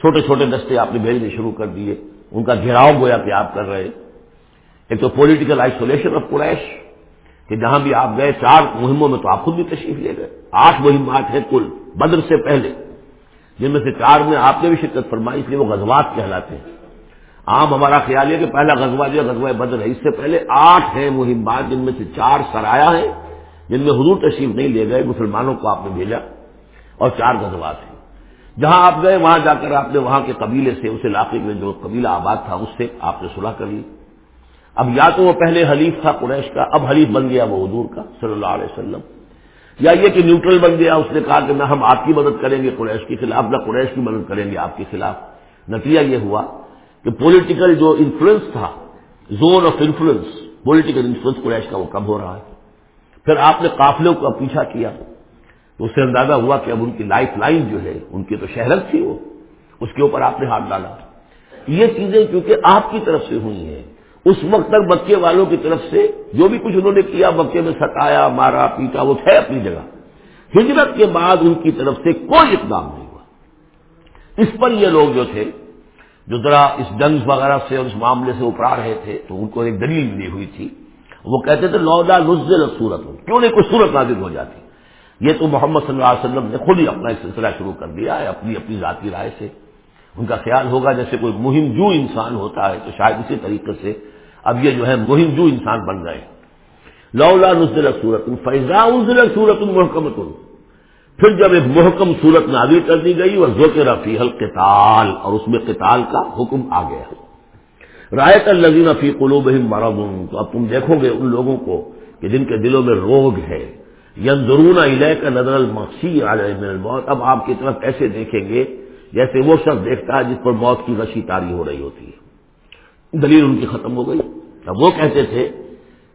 A: چھوٹے چھوٹے دستے آپ نے بھیجنے شروع کر دیے ان کا گھیراؤ گویا کہ آپ کر رہے ایک تو پولیٹیکل آئسولیشن آف قریش کہ جہاں بھی آپ گئے چار مہموں میں تو آپ خود بھی تشریف لے گئے آٹھ مہمات ہیں کل بدر سے پہلے جن میں سے چار میں آپ نے بھی شرکت فرمائی اس لیے وہ غزوات کہلاتے ہیں عام ہمارا خیال ہے کہ پہلا جو ہے غزوہ بدر ہے اس سے پہلے آٹھ ہیں مہمات جن میں سے چار سرایا ہیں جن میں حضور تشریف نہیں لے گئے مسلمانوں کو آپ نے بھیجا اور چار ہیں جہاں آپ گئے وہاں جا کر آپ نے وہاں کے قبیلے سے اس علاقے میں جو قبیلہ آباد تھا اس سے آپ نے صلح کر لی اب یا تو وہ پہلے حلیف تھا قریش کا اب حلیف بن گیا وہ حضور کا صلی اللہ علیہ وسلم یا یہ کہ نیوٹرل بن گیا اس نے کہا کہ نہ ہم آپ کی مدد کریں گے قریش کے خلاف نہ قریش کی مدد کریں گے آپ کے خلاف نتیجہ یہ ہوا کہ پولیٹیکل جو انفلوئنس تھا zone of influence political influence Quraysh کا وہ کم ہو رہا ہے پھر آپ نے قافلوں کا پیچھا کیا تو اس سے اندازہ ہوا کہ اب ان کی لائف لائن جو ہے ان کی تو شہرت تھی وہ اس کے اوپر آپ نے ہاتھ ڈالا یہ چیزیں کیونکہ آپ کی طرف سے ہوئی ہیں اس وقت تک بکے والوں کی طرف سے جو بھی کچھ انہوں نے کیا بکے میں ستایا مارا پیٹا وہ تھے اپنی جگہ ہجرت کے بعد ان کی طرف سے کوئی اقدام نہیں ہوا اس پر یہ لوگ جو تھے جو ذرا اس جنگ وغیرہ سے اور اس معاملے سے اپرا رہے تھے تو ان کو ایک دلیل ملی ہوئی تھی وہ کہتے تھے لولا ہو کیوں نہیں کوئی صورت نازل ہو جاتی یہ تو محمد صلی اللہ علیہ وسلم نے خود ہی اپنا ایک سلسلہ شروع کر دیا ہے اپنی اپنی ذاتی رائے سے ان کا خیال ہوگا جیسے کوئی مہم جو انسان ہوتا ہے تو شاید اسی طریقے سے اب یہ جو ہے مہم جو انسان بن گئے لولا نزل صورت رزل سورت صورت ان پھر جب ایک محکم صورت نازل کر دی گئی اور ذوق اور اس میں قتال کا حکم آ گیا رائے الزین فی قلوب مرم تو اب تم دیکھو گے ان لوگوں کو کہ جن کے دلوں میں روگ ہے یا نظر علیہ من الموت اب آپ کی طرف ایسے دیکھیں گے جیسے وہ شخص دیکھتا ہے جس پر موت کی رشی تاری ہو رہی ہوتی ہے دلیل ان کی ختم ہو گئی اب وہ کہتے تھے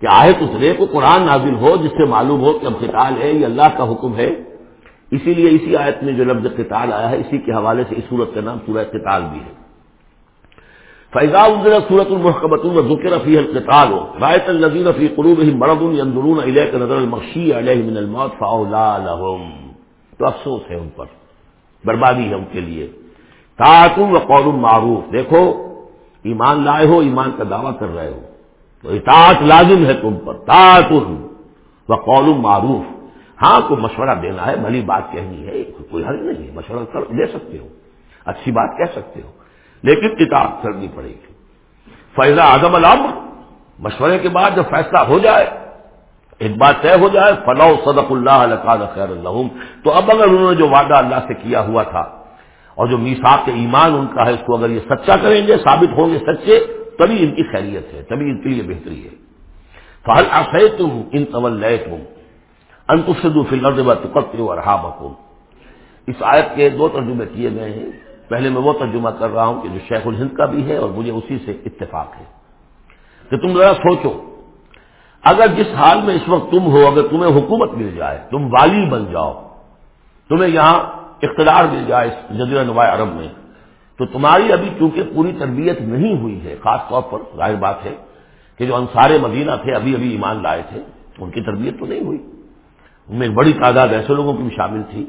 A: کہ آئے تو کو قرآن نازل ہو جس سے معلوم ہو کہ اب قتال ہے یہ اللہ کا حکم ہے اسی لیے اسی آیت میں جو لفظ قتال آیا ہے اسی کے حوالے سے اس صورت کا نام سورہ قتال بھی ہے فیضا الدہ سورت قروب القیر ویت الزی نظر المخشی علیہ من الموت تو افسوس ہے ان پر بربادی ہے ان کے لیے و قول معروف دیکھو ایمان لائے ہو ایمان کا دعویٰ کر رہے ہو تو اطاعت لازم ہے تم پر تعتر و قول معروف ہاں کوئی مشورہ دینا ہے بھلی بات کہنی ہے کوئی حل نہیں ہے مشورہ لے سکتے ہو اچھی بات کہہ سکتے ہو لیکن کتاب کرنی پڑے گی فیضہ اعظم العم مشورے کے بعد جب فیصلہ ہو جائے ایک بات طے ہو جائے فلاح صدق اللہ خیر اللہ تو اب اگر انہوں نے جو وعدہ اللہ سے کیا ہوا تھا اور جو میسا کے ایمان ان کا ہے اس کو اگر یہ سچا کریں گے ثابت ہوں گے سچے تبھی ان کی خیریت ہے تبھی ان کے لیے بہتری ہے فہل آسے تم ان طول تم انتف فی الارض و تو ارحامکم اس آیت کے دو ترجمے کیے گئے ہیں پہلے میں وہ ترجمہ کر رہا ہوں کہ جو شیخ الہند کا بھی ہے اور مجھے اسی سے اتفاق ہے کہ تم ذرا سوچو اگر جس حال میں اس وقت تم ہو اگر تمہیں حکومت مل جائے تم والی بن جاؤ تمہیں یہاں اقتدار مل جائے جزیرہ نما عرب میں تو تمہاری ابھی چونکہ پوری تربیت نہیں ہوئی ہے خاص طور پر ظاہر بات ہے کہ جو انصار مدینہ تھے ابھی ابھی ایمان لائے تھے ان کی تربیت تو نہیں ہوئی ان میں ایک بڑی تعداد ایسے لوگوں کی بھی شامل تھی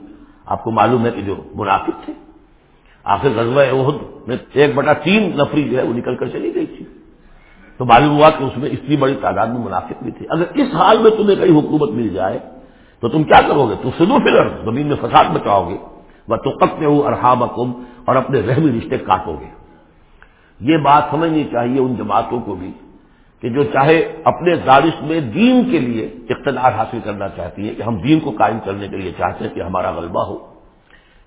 A: آپ کو معلوم ہے کہ جو منافق تھے آخر غزوہ عہد میں ایک بٹا تین نفری جو ہے وہ نکل کر چلی گئی تھی تو معلوم ہوا کہ اس میں اتنی بڑی تعداد میں منافق بھی تھی اگر اس حال میں تمہیں کئی حکومت مل جائے تو تم کیا کرو گے تم سدو فلر زمین میں فساد بچاؤ گے تو میں ہو ارحام اور اپنے رحمی رشتے کاٹو گے یہ بات سمجھنی چاہیے ان جماعتوں کو بھی کہ جو چاہے اپنے دارش میں دین کے لیے اقتدار حاصل کرنا چاہتی ہے کہ ہم دین کو قائم کرنے کے لیے چاہتے ہیں کہ ہمارا غلبہ ہو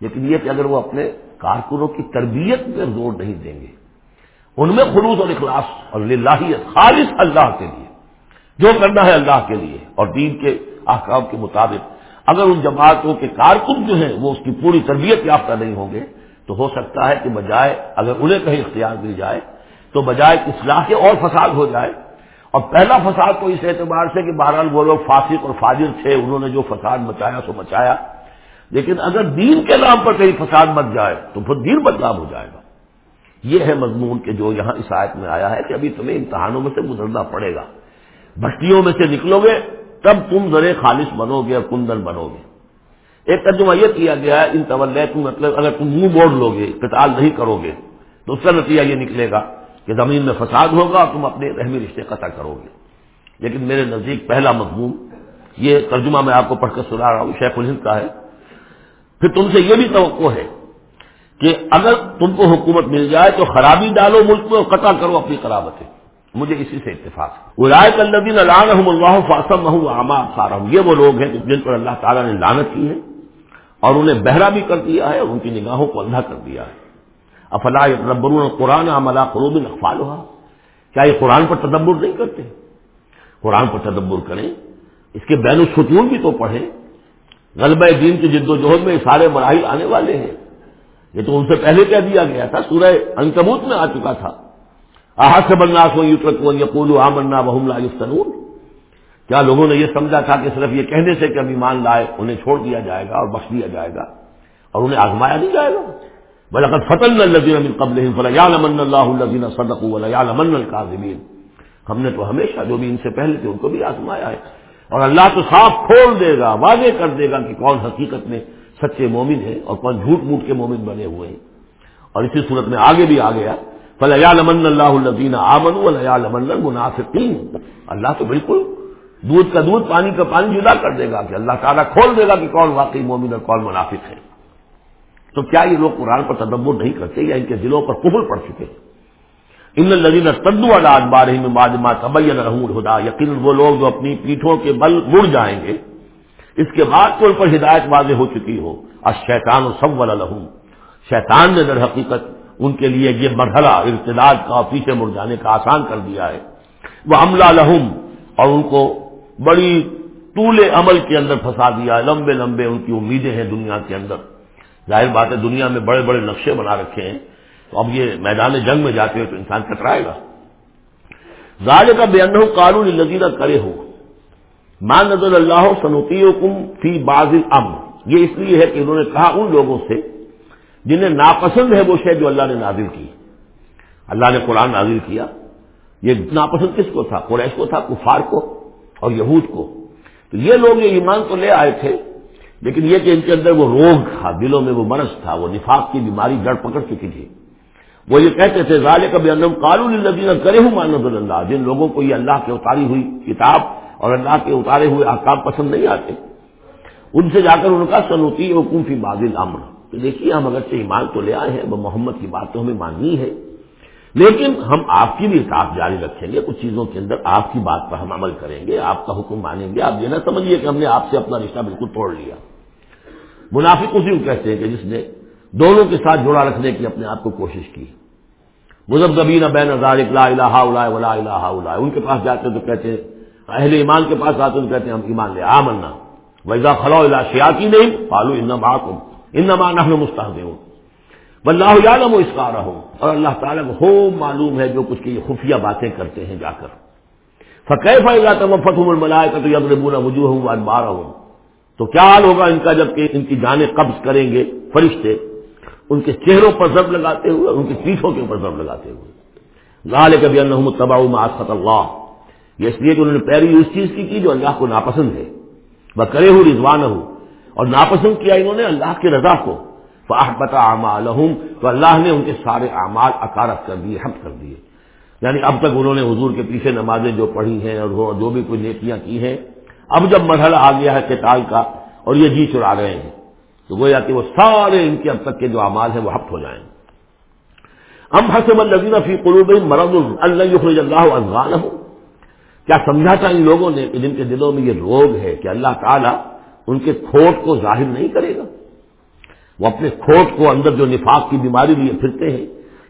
A: لیکن یہ کہ اگر وہ اپنے کارکنوں کی تربیت میں زور نہیں دیں گے ان میں خلوص اور اخلاص اور لاہیت خالص اللہ کے لیے جو کرنا ہے اللہ کے لیے اور دین کے احکام کے مطابق اگر ان جماعتوں کے کارکن جو ہیں وہ اس کی پوری تربیت یافتہ نہیں ہوں گے تو ہو سکتا ہے کہ بجائے اگر انہیں کہیں اختیار مل جائے تو بجائے اصلاح کے اور فساد ہو جائے اور پہلا فساد تو اس اعتبار سے کہ بہرحال وہ لوگ فاسق اور فاضر تھے انہوں نے جو فساد مچایا سو مچایا لیکن اگر دین کے نام پر کہیں فساد مچ جائے تو پھر دین بدلاؤ ہو جائے گا یہ ہے مضمون کہ جو یہاں اس آیت میں آیا ہے کہ ابھی تمہیں امتحانوں میں سے گزرنا پڑے گا بھٹیوں میں سے نکلو گے تب تم ذرا خالص بنو گے اور کندن بنو گے ایک ترجمہ یہ کیا گیا ہے ان تو مطلب اگر تم منہ موڑ لو گے قتال نہیں کرو گے تو اس کا نتیجہ یہ نکلے گا کہ زمین میں فساد ہوگا اور تم اپنے رحمی رشتے قطع کرو گے لیکن میرے نزدیک پہلا مضمون یہ ترجمہ میں آپ کو پڑھ کر سنا رہا ہوں شیخ الہند کا ہے پھر تم سے یہ بھی توقع ہے کہ اگر تم کو حکومت مل جائے تو خرابی ڈالو ملک میں اور قطع کرو اپنی قرابتیں مجھے اسی سے اتفاق ہے وہ رائے فاسم نہ عامہ ہوں یہ وہ لوگ ہیں جن پر اللہ تعالیٰ نے لانت کی ہے اور انہیں بہرا بھی کر دیا ہے اور ان کی نگاہوں کو اندھا کر دیا ہے افلا تدبر قرآن قروب اقفال ہوا کیا یہ قرآن پر تدبر نہیں کرتے قرآن پر تدبر کریں اس کے بین الستون بھی تو پڑھیں غلبہ دین کے جد و جہد میں سارے مراحل آنے والے ہیں یہ تو ان سے پہلے کہہ دیا گیا تھا سورہ انکبوت میں آ چکا تھا احسما سو یو یقول آمنا وحم لا یفتنون کیا لوگوں نے یہ سمجھا تھا کہ صرف یہ کہنے سے کہ ابھی مان لائے انہیں چھوڑ دیا جائے گا اور بخش دیا جائے گا اور انہیں آزمایا نہیں جائے گا بلاکت فت البل نہیں فلاں نمن اللہ الدین صدق اللہ کا ہم نے تو ہمیشہ جو بھی ان سے پہلے تھے ان کو بھی آزمایا ہے اور اللہ تو صاف کھول دے گا واضح کر دے گا کہ کون حقیقت میں سچے مومن ہیں اور کون جھوٹ موٹ کے مومن بنے ہوئے ہیں اور اسی صورت میں آگے بھی آ گیا فلاح یا نمن اللہ الدینہ آمن اللہ لمن المنافقین اللہ تو بالکل دودھ کا دودھ پانی کا پانی جدا کر دے گا کہ اللہ تعالیٰ کھول دے گا کہ کون واقعی مومن اور کون منافق ہے تو کیا یہ لوگ قرآن پر تدبر نہیں کرتے یا ان کے دلوں پر قبل پڑ چکے ان اندینہ تدو ادا تبین ہی میں یقین وہ لوگ جو اپنی پیٹھوں کے بل مڑ جائیں گے اس کے بعد کو ہدایت واضح ہو چکی ہو اور شیطان و سب والا شیطان نے نے حقیقت ان کے لیے یہ مرحلہ ارتداد کا پیچھے مڑ جانے کا آسان کر دیا ہے وہ عملہ لہم اور ان کو بڑی طول عمل کے اندر پھنسا دیا لمبے لمبے ان کی امیدیں ہیں دنیا کے اندر ظاہر بات ہے دنیا میں بڑے بڑے نقشے بنا رکھے ہیں تو اب یہ میدان جنگ میں جاتے ہیں تو انسان کٹرائے گا ظاہر کا بے قانون لذیذ کرے ہو ماں نظر اللہ فی باز یہ اس لیے ہے کہ انہوں نے کہا ان لوگوں سے جنہیں ناپسند ہے وہ شہد جو اللہ نے نازل کی اللہ نے قرآن نازل کیا یہ ناپسند کس کو تھا قریش کو تھا کفار کو اور یہود کو تو یہ لوگ یہ ایمان تو لے آئے تھے لیکن یہ کہ ان کے اندر وہ روگ تھا دلوں میں وہ مرض تھا وہ نفاق کی بیماری جڑ پکڑ چکی تھی وہ یہ کہتے تھے ظال کبھی کالن کرے ہوں محنت اللہ جن لوگوں کو یہ اللہ کے اتاری ہوئی کتاب اور اللہ کے اتارے ہوئے احکام پسند نہیں آتے ان سے جا کر ان کا سنوتی وقوفی بادل امر تو دیکھیے ہم اگر سے ایمان تو لے آئے ہیں وہ محمد کی بات تو ہمیں ماننی ہے لیکن ہم آپ کی بھی اطاعت جاری رکھیں گے کچھ چیزوں کے اندر آپ کی بات پر ہم عمل کریں گے آپ کا حکم مانیں گے آپ یہ نہ سمجھیے کہ ہم نے آپ سے اپنا رشتہ بالکل توڑ لیا منافق اسی کو کہتے ہیں کہ جس نے دونوں کے ساتھ جوڑا رکھنے کی اپنے آپ کو کوشش کی مذہب زبین ازار اقلاء الہ الا ولا الہ الا ان کے پاس جاتے تو کہتے ہیں اہل ایمان کے پاس ہیں تو کہتے ہیں ہم ایمان لے آمنا ویزا خلو الاش شیاتی نہیں پالو فالو انہ مستحد ہوں واللہ اللہ اس کا رہا اور اللہ تعالیٰ ہو معلوم خفیہ باتیں کرتے ہیں جا کر فقتمر ملایا کرجو ہوں با رہا ہوں تو کیا حال ہوگا ان کا جب کہ ان کی جانیں قبض کریں گے فرشتے ان کے چہروں پر ضرب لگاتے ہوئے ان کی پیٹھوں کے اوپر ضرب لگاتے ہوئے لال کبھی اللہ تباہ یہ اس لیے کہ انہوں نے پیروی اس چیز کی کی جو اللہ کو ناپسند ہے کرے ہوں رضوان ہوں اور ناپسند کیا انہوں نے اللہ کی رضا کو عما الحم تو اللہ نے ان کے سارے اعمال اکارت کر دیے ہم کر دیے یعنی اب تک انہوں نے حضور کے پیچھے نمازیں جو پڑھی ہیں اور جو بھی کوئی نیکیاں کی ہیں اب جب مرحلہ آ گیا ہے کتال کا اور یہ جی چڑا رہے ہیں تو وہ یا وہ سارے ان کے اب تک کے جو اعمال ہیں وہ ہفت ہو جائیں گے سمجھا تھا ان لوگوں نے کہ جن کے دلوں میں یہ روگ ہے کہ اللہ تعالیٰ ان کے کھوٹ کو ظاہر نہیں کرے گا وہ اپنے کھوٹ کو اندر جو نفاق کی بیماری لیے پھرتے ہیں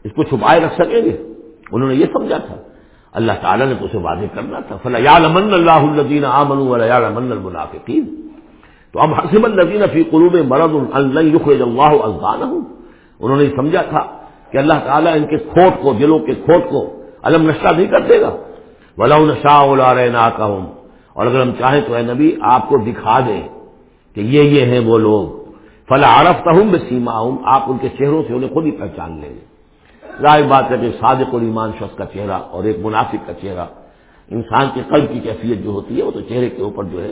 A: اس کو چھپائے رکھ سکیں گے انہوں نے یہ سمجھا تھا اللہ تعالیٰ نے تو اسے واضح کرنا تھا اللہ الدین عامن المنافقین تو اب حسم قلوب الگان ہوں انہوں نے سمجھا تھا کہ اللہ تعالیٰ ان کے کھوٹ کو دلوں کے کھوٹ کو علم نشہ نہیں کر دے گا ولا نشا را اور اگر ہم چاہیں تو اے نبی آپ کو دکھا دیں کہ یہ یہ ہیں وہ لوگ فلا عرف تہم میں سیما ہوں آپ ان کے چہروں سے انہیں خود ہی پہچان لیں گے ظاہر بات ہے کہ صادق اور ایمان شخص کا چہرہ اور ایک مناسب کا چہرہ انسان کے قلب کی کیفیت جو ہوتی ہے وہ تو چہرے کے اوپر جو ہے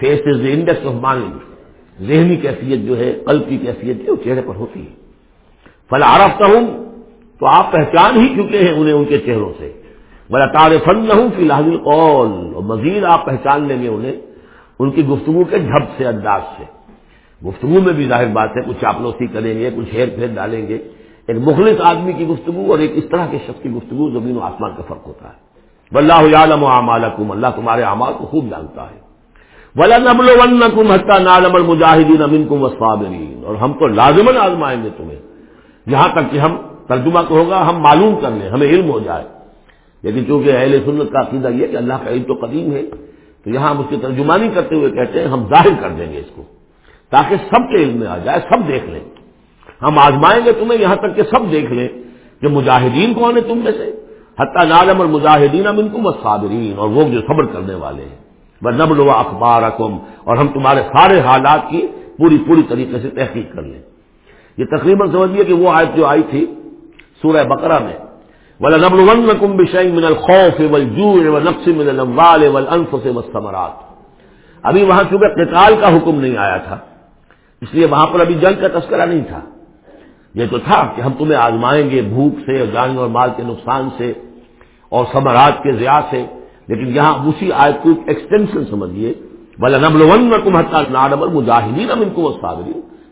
A: face is the index of mind ذہنی کیفیت جو ہے قلب کی کیفیت ہے وہ چہرے پر ہوتی ہے فلا عرف تہم تو آپ پہچان ہی چکے ہیں انہیں ان کے چہروں سے بلا تار فن ہوں فی الحال قول مزید آپ پہچان لیں گے انہیں ان کی گفتگو کے ڈھب سے انداز سے گفتگو میں بھی ظاہر بات ہے کچھ چاپلوسی کریں گے کچھ ہیر پھیر ڈالیں گے ایک مخلص آدمی کی گفتگو اور ایک اس طرح کے شخص کی گفتگو زمین و آسمان کا فرق ہوتا ہے بلّہ عالم اللہ تمہارے اعمال کو خوب جانتا ہے بلا نبل ون کم نالم المجاہدین امین اور ہم تو لازمن آزمائیں گے تمہیں یہاں تک کہ ہم ترجمہ تو ہوگا ہم معلوم کر لیں ہمیں علم ہو جائے لیکن چونکہ اہل سنت کا عقیدہ یہ کہ اللہ کا علم تو قدیم ہے تو یہاں ہم اس کی ترجمانی کرتے ہوئے کہتے ہیں ہم ظاہر کر دیں گے اس کو تاکہ سب کے علم میں آ جائے سب دیکھ لیں ہم آزمائیں گے تمہیں یہاں تک کہ سب دیکھ لیں کہ مجاہدین کون ہیں تم میں سے حتیٰ نالم اور مجاہدین ان کو مت اور وہ جو صبر کرنے والے ہیں وہ نبل لوا اخبار اور ہم تمہارے سارے حالات کی پوری پوری طریقے سے تحقیق کر لیں یہ تقریباً سمجھیے کہ وہ آیت جو آئی تھی سورہ بقرہ میں ولا وبل وندینگ من الخوف نفس من مسمرات ابھی وہاں چونکہ قتال کا حکم نہیں آیا تھا اس لیے وہاں پر ابھی جنگ کا تذکرہ نہیں تھا یہ تو تھا کہ ہم تمہیں آزمائیں گے بھوک سے جان اور مال کے نقصان سے اور سمراج کے ضیاع سے لیکن یہاں اسی کو ایکسٹینشن سمجھیے بل نبل ون میں تمہارا نارمل مظاہرین ہم ان کو وہ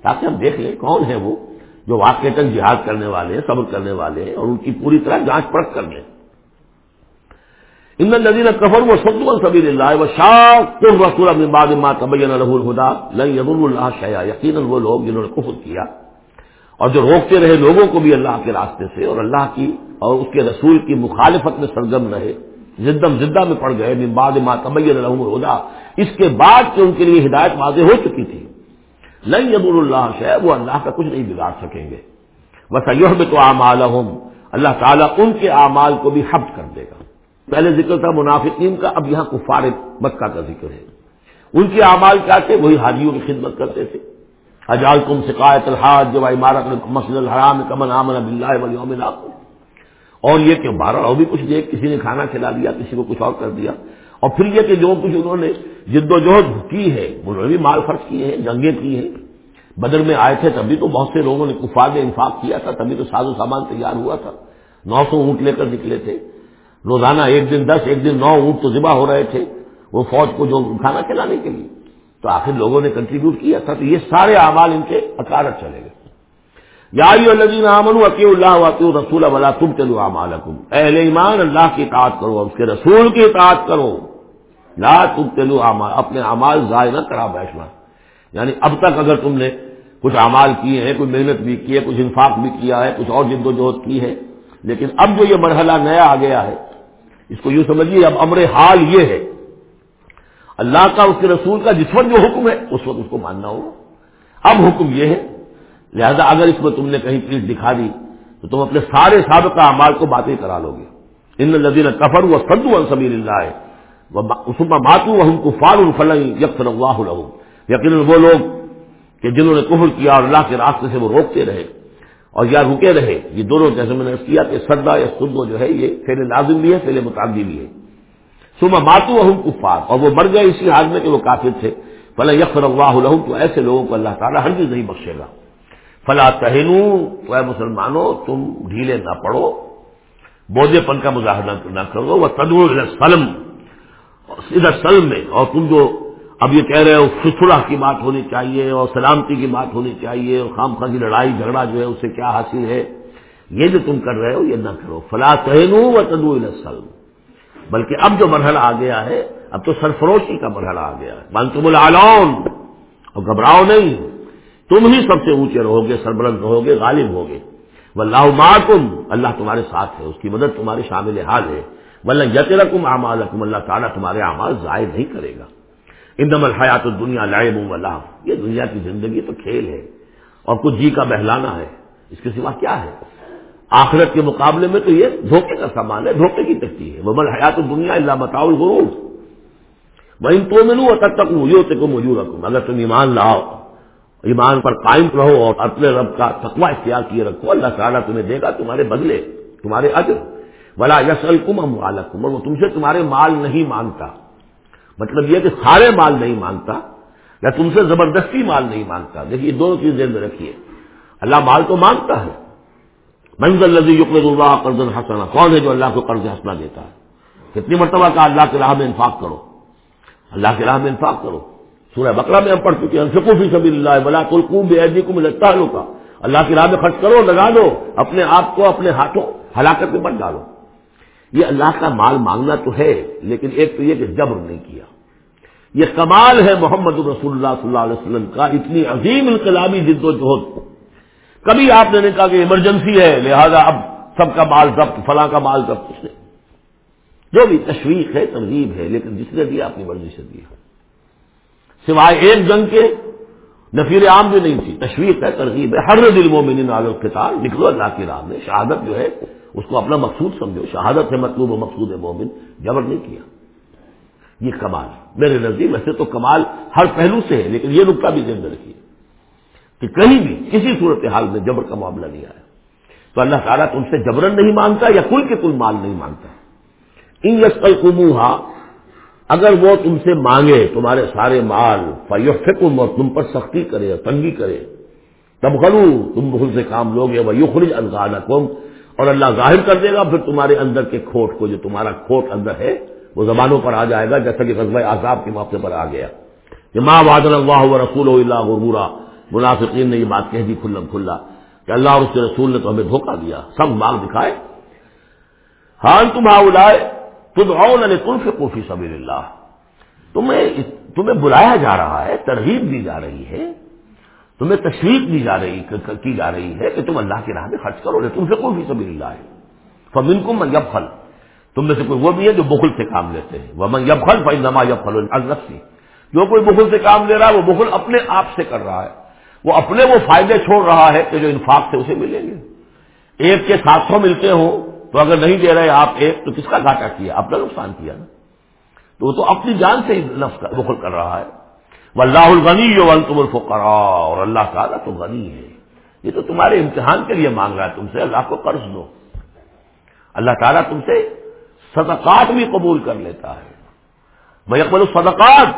A: تاکہ ہم دیکھ لیں کون ہے وہ جو واقع جہاد کرنے والے ہیں صبر کرنے والے ہیں اور ان کی پوری طرح جانچ پڑک کر لیں ان الذين عن سبيل الله وشاقوا الرسول من بعد ما تبين له الهدى لن یب الله شيئا یقیناً وہ لوگ جنہوں نے کفر کیا اور جو روکتے رہے لوگوں کو بھی اللہ کے راستے سے اور اللہ کی اور اس کے رسول کی مخالفت میں سرگرم رہے جدم زدہ میں پڑ گئے من بعد ما تبین لهم الهدى اس کے بعد کہ ان کے لیے ہدایت واضح ہو چکی تھی لن یب اللہ شيئا وہ اللہ کا کچھ نہیں بگاڑ سکیں گے وس اعمالهم اللہ تعالیٰ ان کے اعمال کو بھی حبط کر دے گا پہلے ذکر تھا منافقین کا اب یہاں کفار مکہ کا ذکر ہے ان کے اعمال کیا تھے وہی حاجیوں کی خدمت کرتے تھے اجال کم شکایت اب اللہ عمل اور یہ کہ بارہ اور بھی کچھ دے کسی نے کھانا کھلا دیا کسی کو کچھ اور کر دیا اور پھر یہ کہ جو کچھ انہوں نے جد و جہد کی ہے انہوں نے بھی مال خرچ کیے ہیں جنگیں کی ہیں بدر میں آئے تھے تبھی تو بہت سے لوگوں نے کفاد انفاق کیا تھا تبھی تو ساز و سامان تیار ہوا تھا نو سو اونٹ لے کر نکلے تھے روزانہ ایک دن دس ایک دن نو اونٹ تو ذبح ہو رہے تھے وہ فوج کو جو کھانا کھلانے کے لیے تو آخر لوگوں نے کنٹریبیوٹ کیا تھا تو یہ سارے اعمال ان کے اکارت چلے گئے یا امن عقی اللہ رسول ولا تم چلو امال اہل ایمان اللہ کی اطاعت کرو اس کے رسول کی اطاعت کرو لا تم چلو اپنے اعمال ضائع نہ کرا بیٹھنا یعنی اب تک اگر تم نے کچھ اعمال کیے ہیں کچھ محنت بھی کی ہے کچھ انفاق بھی کیا ہے کچھ اور جد و جہد کی ہے لیکن اب جو یہ مرحلہ نیا آ گیا ہے اس کو یوں سمجھیے اب امر حال یہ ہے اللہ کا اس کے رسول کا جس وقت جو حکم ہے اس وقت اس کو ماننا ہوگا اب حکم یہ ہے لہذا اگر اس میں تم نے کہیں پیٹ دکھا دی تو تم اپنے سارے سابقہ اعمال کو باتیں کرا لو گے ان نظیر کفر و سدو اللہ اسما ماتو کو اللہ یقیناً وہ لوگ کہ جنہوں نے کفر کیا اور اللہ کے راستے سے وہ روکتے رہے اور یا رکے رہے یہ دونوں جیسے میں نے کیا کہ سدا یا سدو جو ہے یہ فیل لازم بھی ہے فیل متعدی بھی ہے سما ماتو اہم کفار اور وہ مر گئے اسی حال میں کہ وہ کافر تھے فلاں یقر اللہ الحم تو ایسے لوگوں کو اللہ تعالیٰ ہر چیز نہیں بخشے گا فلاں تہنو تو مسلمانوں تم ڈھیلے نہ پڑو بوجھے پن کا مظاہرہ نہ کرو وہ تدور سلم فلم ادھر سلم میں اور تم جو اب یہ کہہ رہے ہو خسرا کی بات ہونی چاہیے اور سلامتی کی بات ہونی چاہیے اور خام خاں کی لڑائی جھگڑا جو ہے اسے کیا حاصل ہے یہ جو تم کر رہے ہو یہ نہ کرو فلاں و تدو السلم بلکہ اب جو مرحلہ آ گیا ہے اب تو سرفروشی کا مرحلہ آ گیا ہے بنتم تم العلوم اور گھبراؤ نہیں تم ہی سب سے اونچے رہو گے سربرند رہو گے غالب ہوگے معکم اللہ تمہارے ساتھ ہے اس کی مدد تمہارے شامل حال ہے ولہ یت رقم اللہ تعالیٰ تمہارے اعمال ضائع نہیں کرے گا الحیات دمل حیات دنیا لائے یہ دنیا کی زندگی تو کھیل ہے اور کچھ جی کا بہلانا ہے اس کے سوا کیا ہے آخرت کے مقابلے میں تو یہ دھوکے کا سامان ہے دھوکے کی تکتی ہے ممل حیات دنیا اللہ متا وہ ان تو ملوں اور تب تک مجھے مجھے رکھوں اگر تم ایمان لاؤ ایمان پر قائم رہو اور اپنے رب کا تقوا اختیار کیے رکھو اللہ تعالیٰ تمہیں دے گا تمہارے بدلے تمہارے بلا یس اور وہ تم سے تمہارے مال نہیں مانگتا مطلب یہ کہ سارے مال نہیں مانگتا یا تم سے زبردستی مال نہیں مانگتا دیکھیے دونوں چیز دیر میں رکھیے اللہ مال تو مانگتا ہے منظر یقر اللہ قرض حسنا کون ہے جو اللہ کو قرض حسنا دیتا ہے کتنی مرتبہ کہا اللہ کے راہ میں انفاق کرو اللہ کے راہ میں انفاق کرو سورہ بکرا میں ہم پڑھ چکے انفقو فی سبھی اللہ بلا بال کو ملتا ہے اللہ کی راہ میں خرچ کرو لگا دو اپنے آپ کو اپنے ہاتھوں ہلاکت میں بن مت ڈالو یہ اللہ کا مال مانگنا تو ہے لیکن ایک تو یہ کہ جبر نہیں کیا یہ کمال ہے محمد رسول اللہ صلی اللہ علیہ وسلم کا اتنی عظیم انقلابی جد و جہد کبھی آپ نے کہا کہ ایمرجنسی ہے لہذا اب سب کا مال ضبط فلاں کا مال ضبط اس نے جو بھی تشویق ہے ترغیب ہے لیکن جس نے دیا اپنی مرضی سے دیا سوائے ایک جنگ کے نفیر عام بھی نہیں تھی تشویق ہے ترغیب ہے ہر دل مومن عالم کتاب لکھ لو اللہ کی راہ میں شہادت جو ہے اس کو اپنا مقصود سمجھو شہادت ہے مطلوب و مقصود ہے کیا یہ کمال میرے نزدیک ویسے تو کمال ہر پہلو سے ہے لیکن یہ نقطہ بھی رکھیے کہیں بھی کسی صورت حال میں جبر کا معاملہ نہیں آیا تو اللہ تعالیٰ تم سے جبرن نہیں مانتا یا کل کے کل مال نہیں مانگتا ان یسکل کو اگر وہ تم سے مانگے تمہارے سارے مال کم اور تم پر سختی کرے تنگی کرے تبغل تم بہت سے کام لوگے وہ یخرج تم اور اللہ ظاہر کر دے گا پھر تمہارے اندر کے کھوٹ کو جو تمہارا کھوٹ اندر ہے وہ زبانوں پر آ جائے گا جیسا کہ غزبۂ آزاد کے موقع پر آ گیا کہ ماں واد اللہ و رسول اللہ غرورا منافقین نے یہ بات کہہ دی کھلا کہ اللہ اور اس کے رسول نے تو ہمیں دھوکہ دیا سب مال دکھائے ہاں تم بلائے تجاؤں نے تم سے کوفی سب اللہ تمہیں تمہیں بلایا جا رہا ہے ترغیب دی جا رہی ہے تمہیں تشریف دی جا رہی کی جا رہی ہے کہ تم اللہ کی راہ میں خرچ کرو لے تم سے کوئی بھی اللہ مل فمن کو من یبخل پھل میں سے کوئی وہ بھی ہے جو بخل سے کام لیتے ہیں وہ من لب پھل بھائی نماز جو کوئی بخل سے کام لے رہا ہے وہ بخل اپنے آپ سے کر رہا ہے وہ اپنے وہ فائدے چھوڑ رہا ہے کہ جو انفاق سے اسے ملیں گے ایک کے سو ملتے ہو تو اگر نہیں دے رہے آپ ایک تو کس کا گھاٹا کیا اپنا نقصان کیا نا تو وہ تو اپنی جان سے ہی بخل کر رہا ہے واللہ الغنی جو الفقراء اور اللہ تعالیٰ تو غنی ہے یہ تو تمہارے امتحان کے لیے مانگ رہا ہے تم سے اللہ کو قرض دو اللہ تعالیٰ تم سے صدقات بھی قبول کر لیتا ہے بھائی اکبر صدقات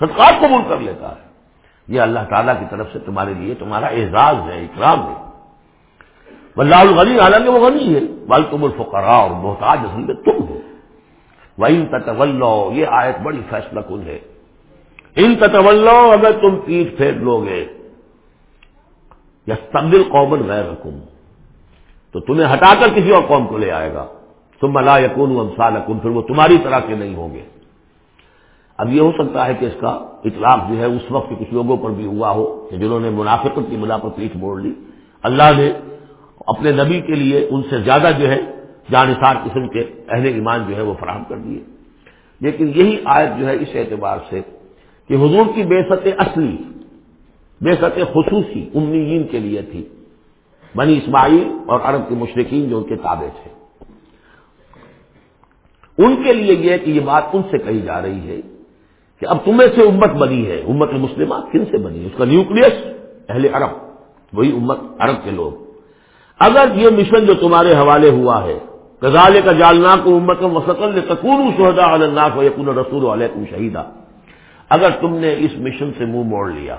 A: صدقات قبول کر لیتا ہے یہ اللہ تعالیٰ کی طرف سے تمہارے لیے تمہارا اعزاز ہے اکرام ہے واللہ الغنی حالانکہ وہ غنی ہے الفقراء اور محتاج اصل میں تم ہو وہ یہ آیت بڑی فیصلہ کن ہے ان تتول اگر تم پیٹ پھینک لو گے یا تبدیل قومن غیر رقم تو تمہیں ہٹا کر کسی اور قوم کو لے آئے گا تم ملا یقون امسال پھر وہ تمہاری طرح کے نہیں ہوں گے اب یہ ہو سکتا ہے کہ اس کا اطلاق جو ہے اس وقت کچھ لوگوں پر بھی ہوا ہو کہ جنہوں نے منافقت کی پر پیٹ موڑ لی اللہ نے اپنے نبی کے لیے ان سے زیادہ جو ہے جانثار قسم کے اہل ایمان جو ہے وہ فراہم کر دیے لیکن یہی آیت جو ہے اس اعتبار سے کہ حضور بے ست اصلی بے ست خصوصی امیین کے لیے تھی بنی اسماعیل اور عرب کے مشرقین جو ان کے تابع تھے ان کے لیے یہ کہ یہ بات ان سے کہی جا رہی ہے کہ اب تمہیں سے امت بنی ہے امت مسلمہ کن سے بنی اس کا نیوکلس اہل عرب وہی امت عرب کے لوگ اگر یہ مشن جو تمہارے حوالے ہوا ہے کا جالنا کو امت شہدا رسول علیہ شہیدہ اگر تم نے اس مشن سے منہ موڑ لیا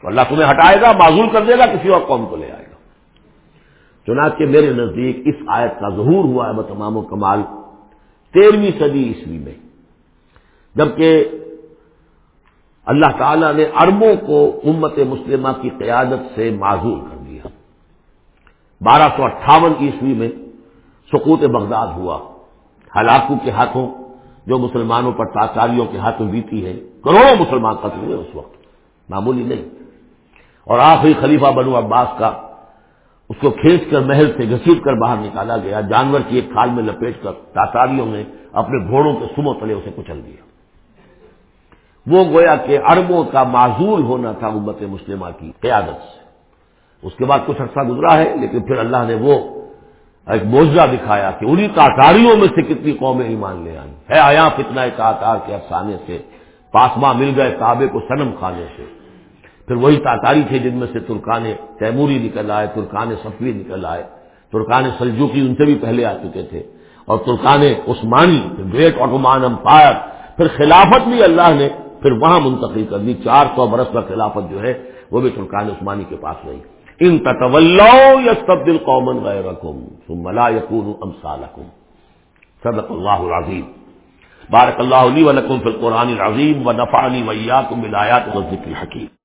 A: تو اللہ تمہیں ہٹائے گا معذول کر دے گا کسی اور قوم کو لے آئے گا چنانچہ میرے نزدیک اس آیت کا ظہور ہوا ہے تمام و کمال تیرہویں صدی عیسوی میں جبکہ اللہ تعالی نے اربوں کو امت مسلمہ کی قیادت سے معذور کر دیا بارہ سو اٹھاون عیسوی میں سکوت بغداد ہوا ہلاکو کے ہاتھوں جو مسلمانوں پر تاکاریوں کے ہاتھوں بیتی ہے کروڑوں مسلمان قتل ہوئے اس وقت معمولی نہیں اور آخری خلیفہ بنو عباس کا اس کو کھینچ کر محل سے گھسیٹ کر باہر نکالا گیا جانور کی ایک کھال میں لپیٹ کر تاتاریوں نے اپنے گھوڑوں کے سمو تلے اسے کچل دیا وہ گویا کہ اربوں کا معذور ہونا تھا امت مسلمہ کی قیادت سے اس کے بعد کچھ عرصہ گزرا ہے لیکن پھر اللہ نے وہ ایک موضاء دکھایا کہ انہیں تا میں سے کتنی قومیں ایمان لے آئی ہے آیا کتنا ایک کے افسانے سے پاسما مل گئے کعبے کو سنم کھانے سے پھر وہی تاکاری تھے جن میں سے ترکان تیموری نکل آئے ترکان سفری نکل آئے ترکان سلجوکی ان سے بھی پہلے آ چکے تھے اور ترکان عثمانی گریٹ آٹومان امپائر پھر خلافت بھی اللہ نے پھر وہاں منتقل کر دی چار سو برس کا خلافت جو ہے وہ بھی ترکان عثمانی کے پاس نہیں ان تطول تبدیل قومن غیر رقم تم ملا یقور صدق اللہ عظیم بارک اللہ علی لکم فی قرآن العظیم و نفا علی ویا کو ملایا تو حکیم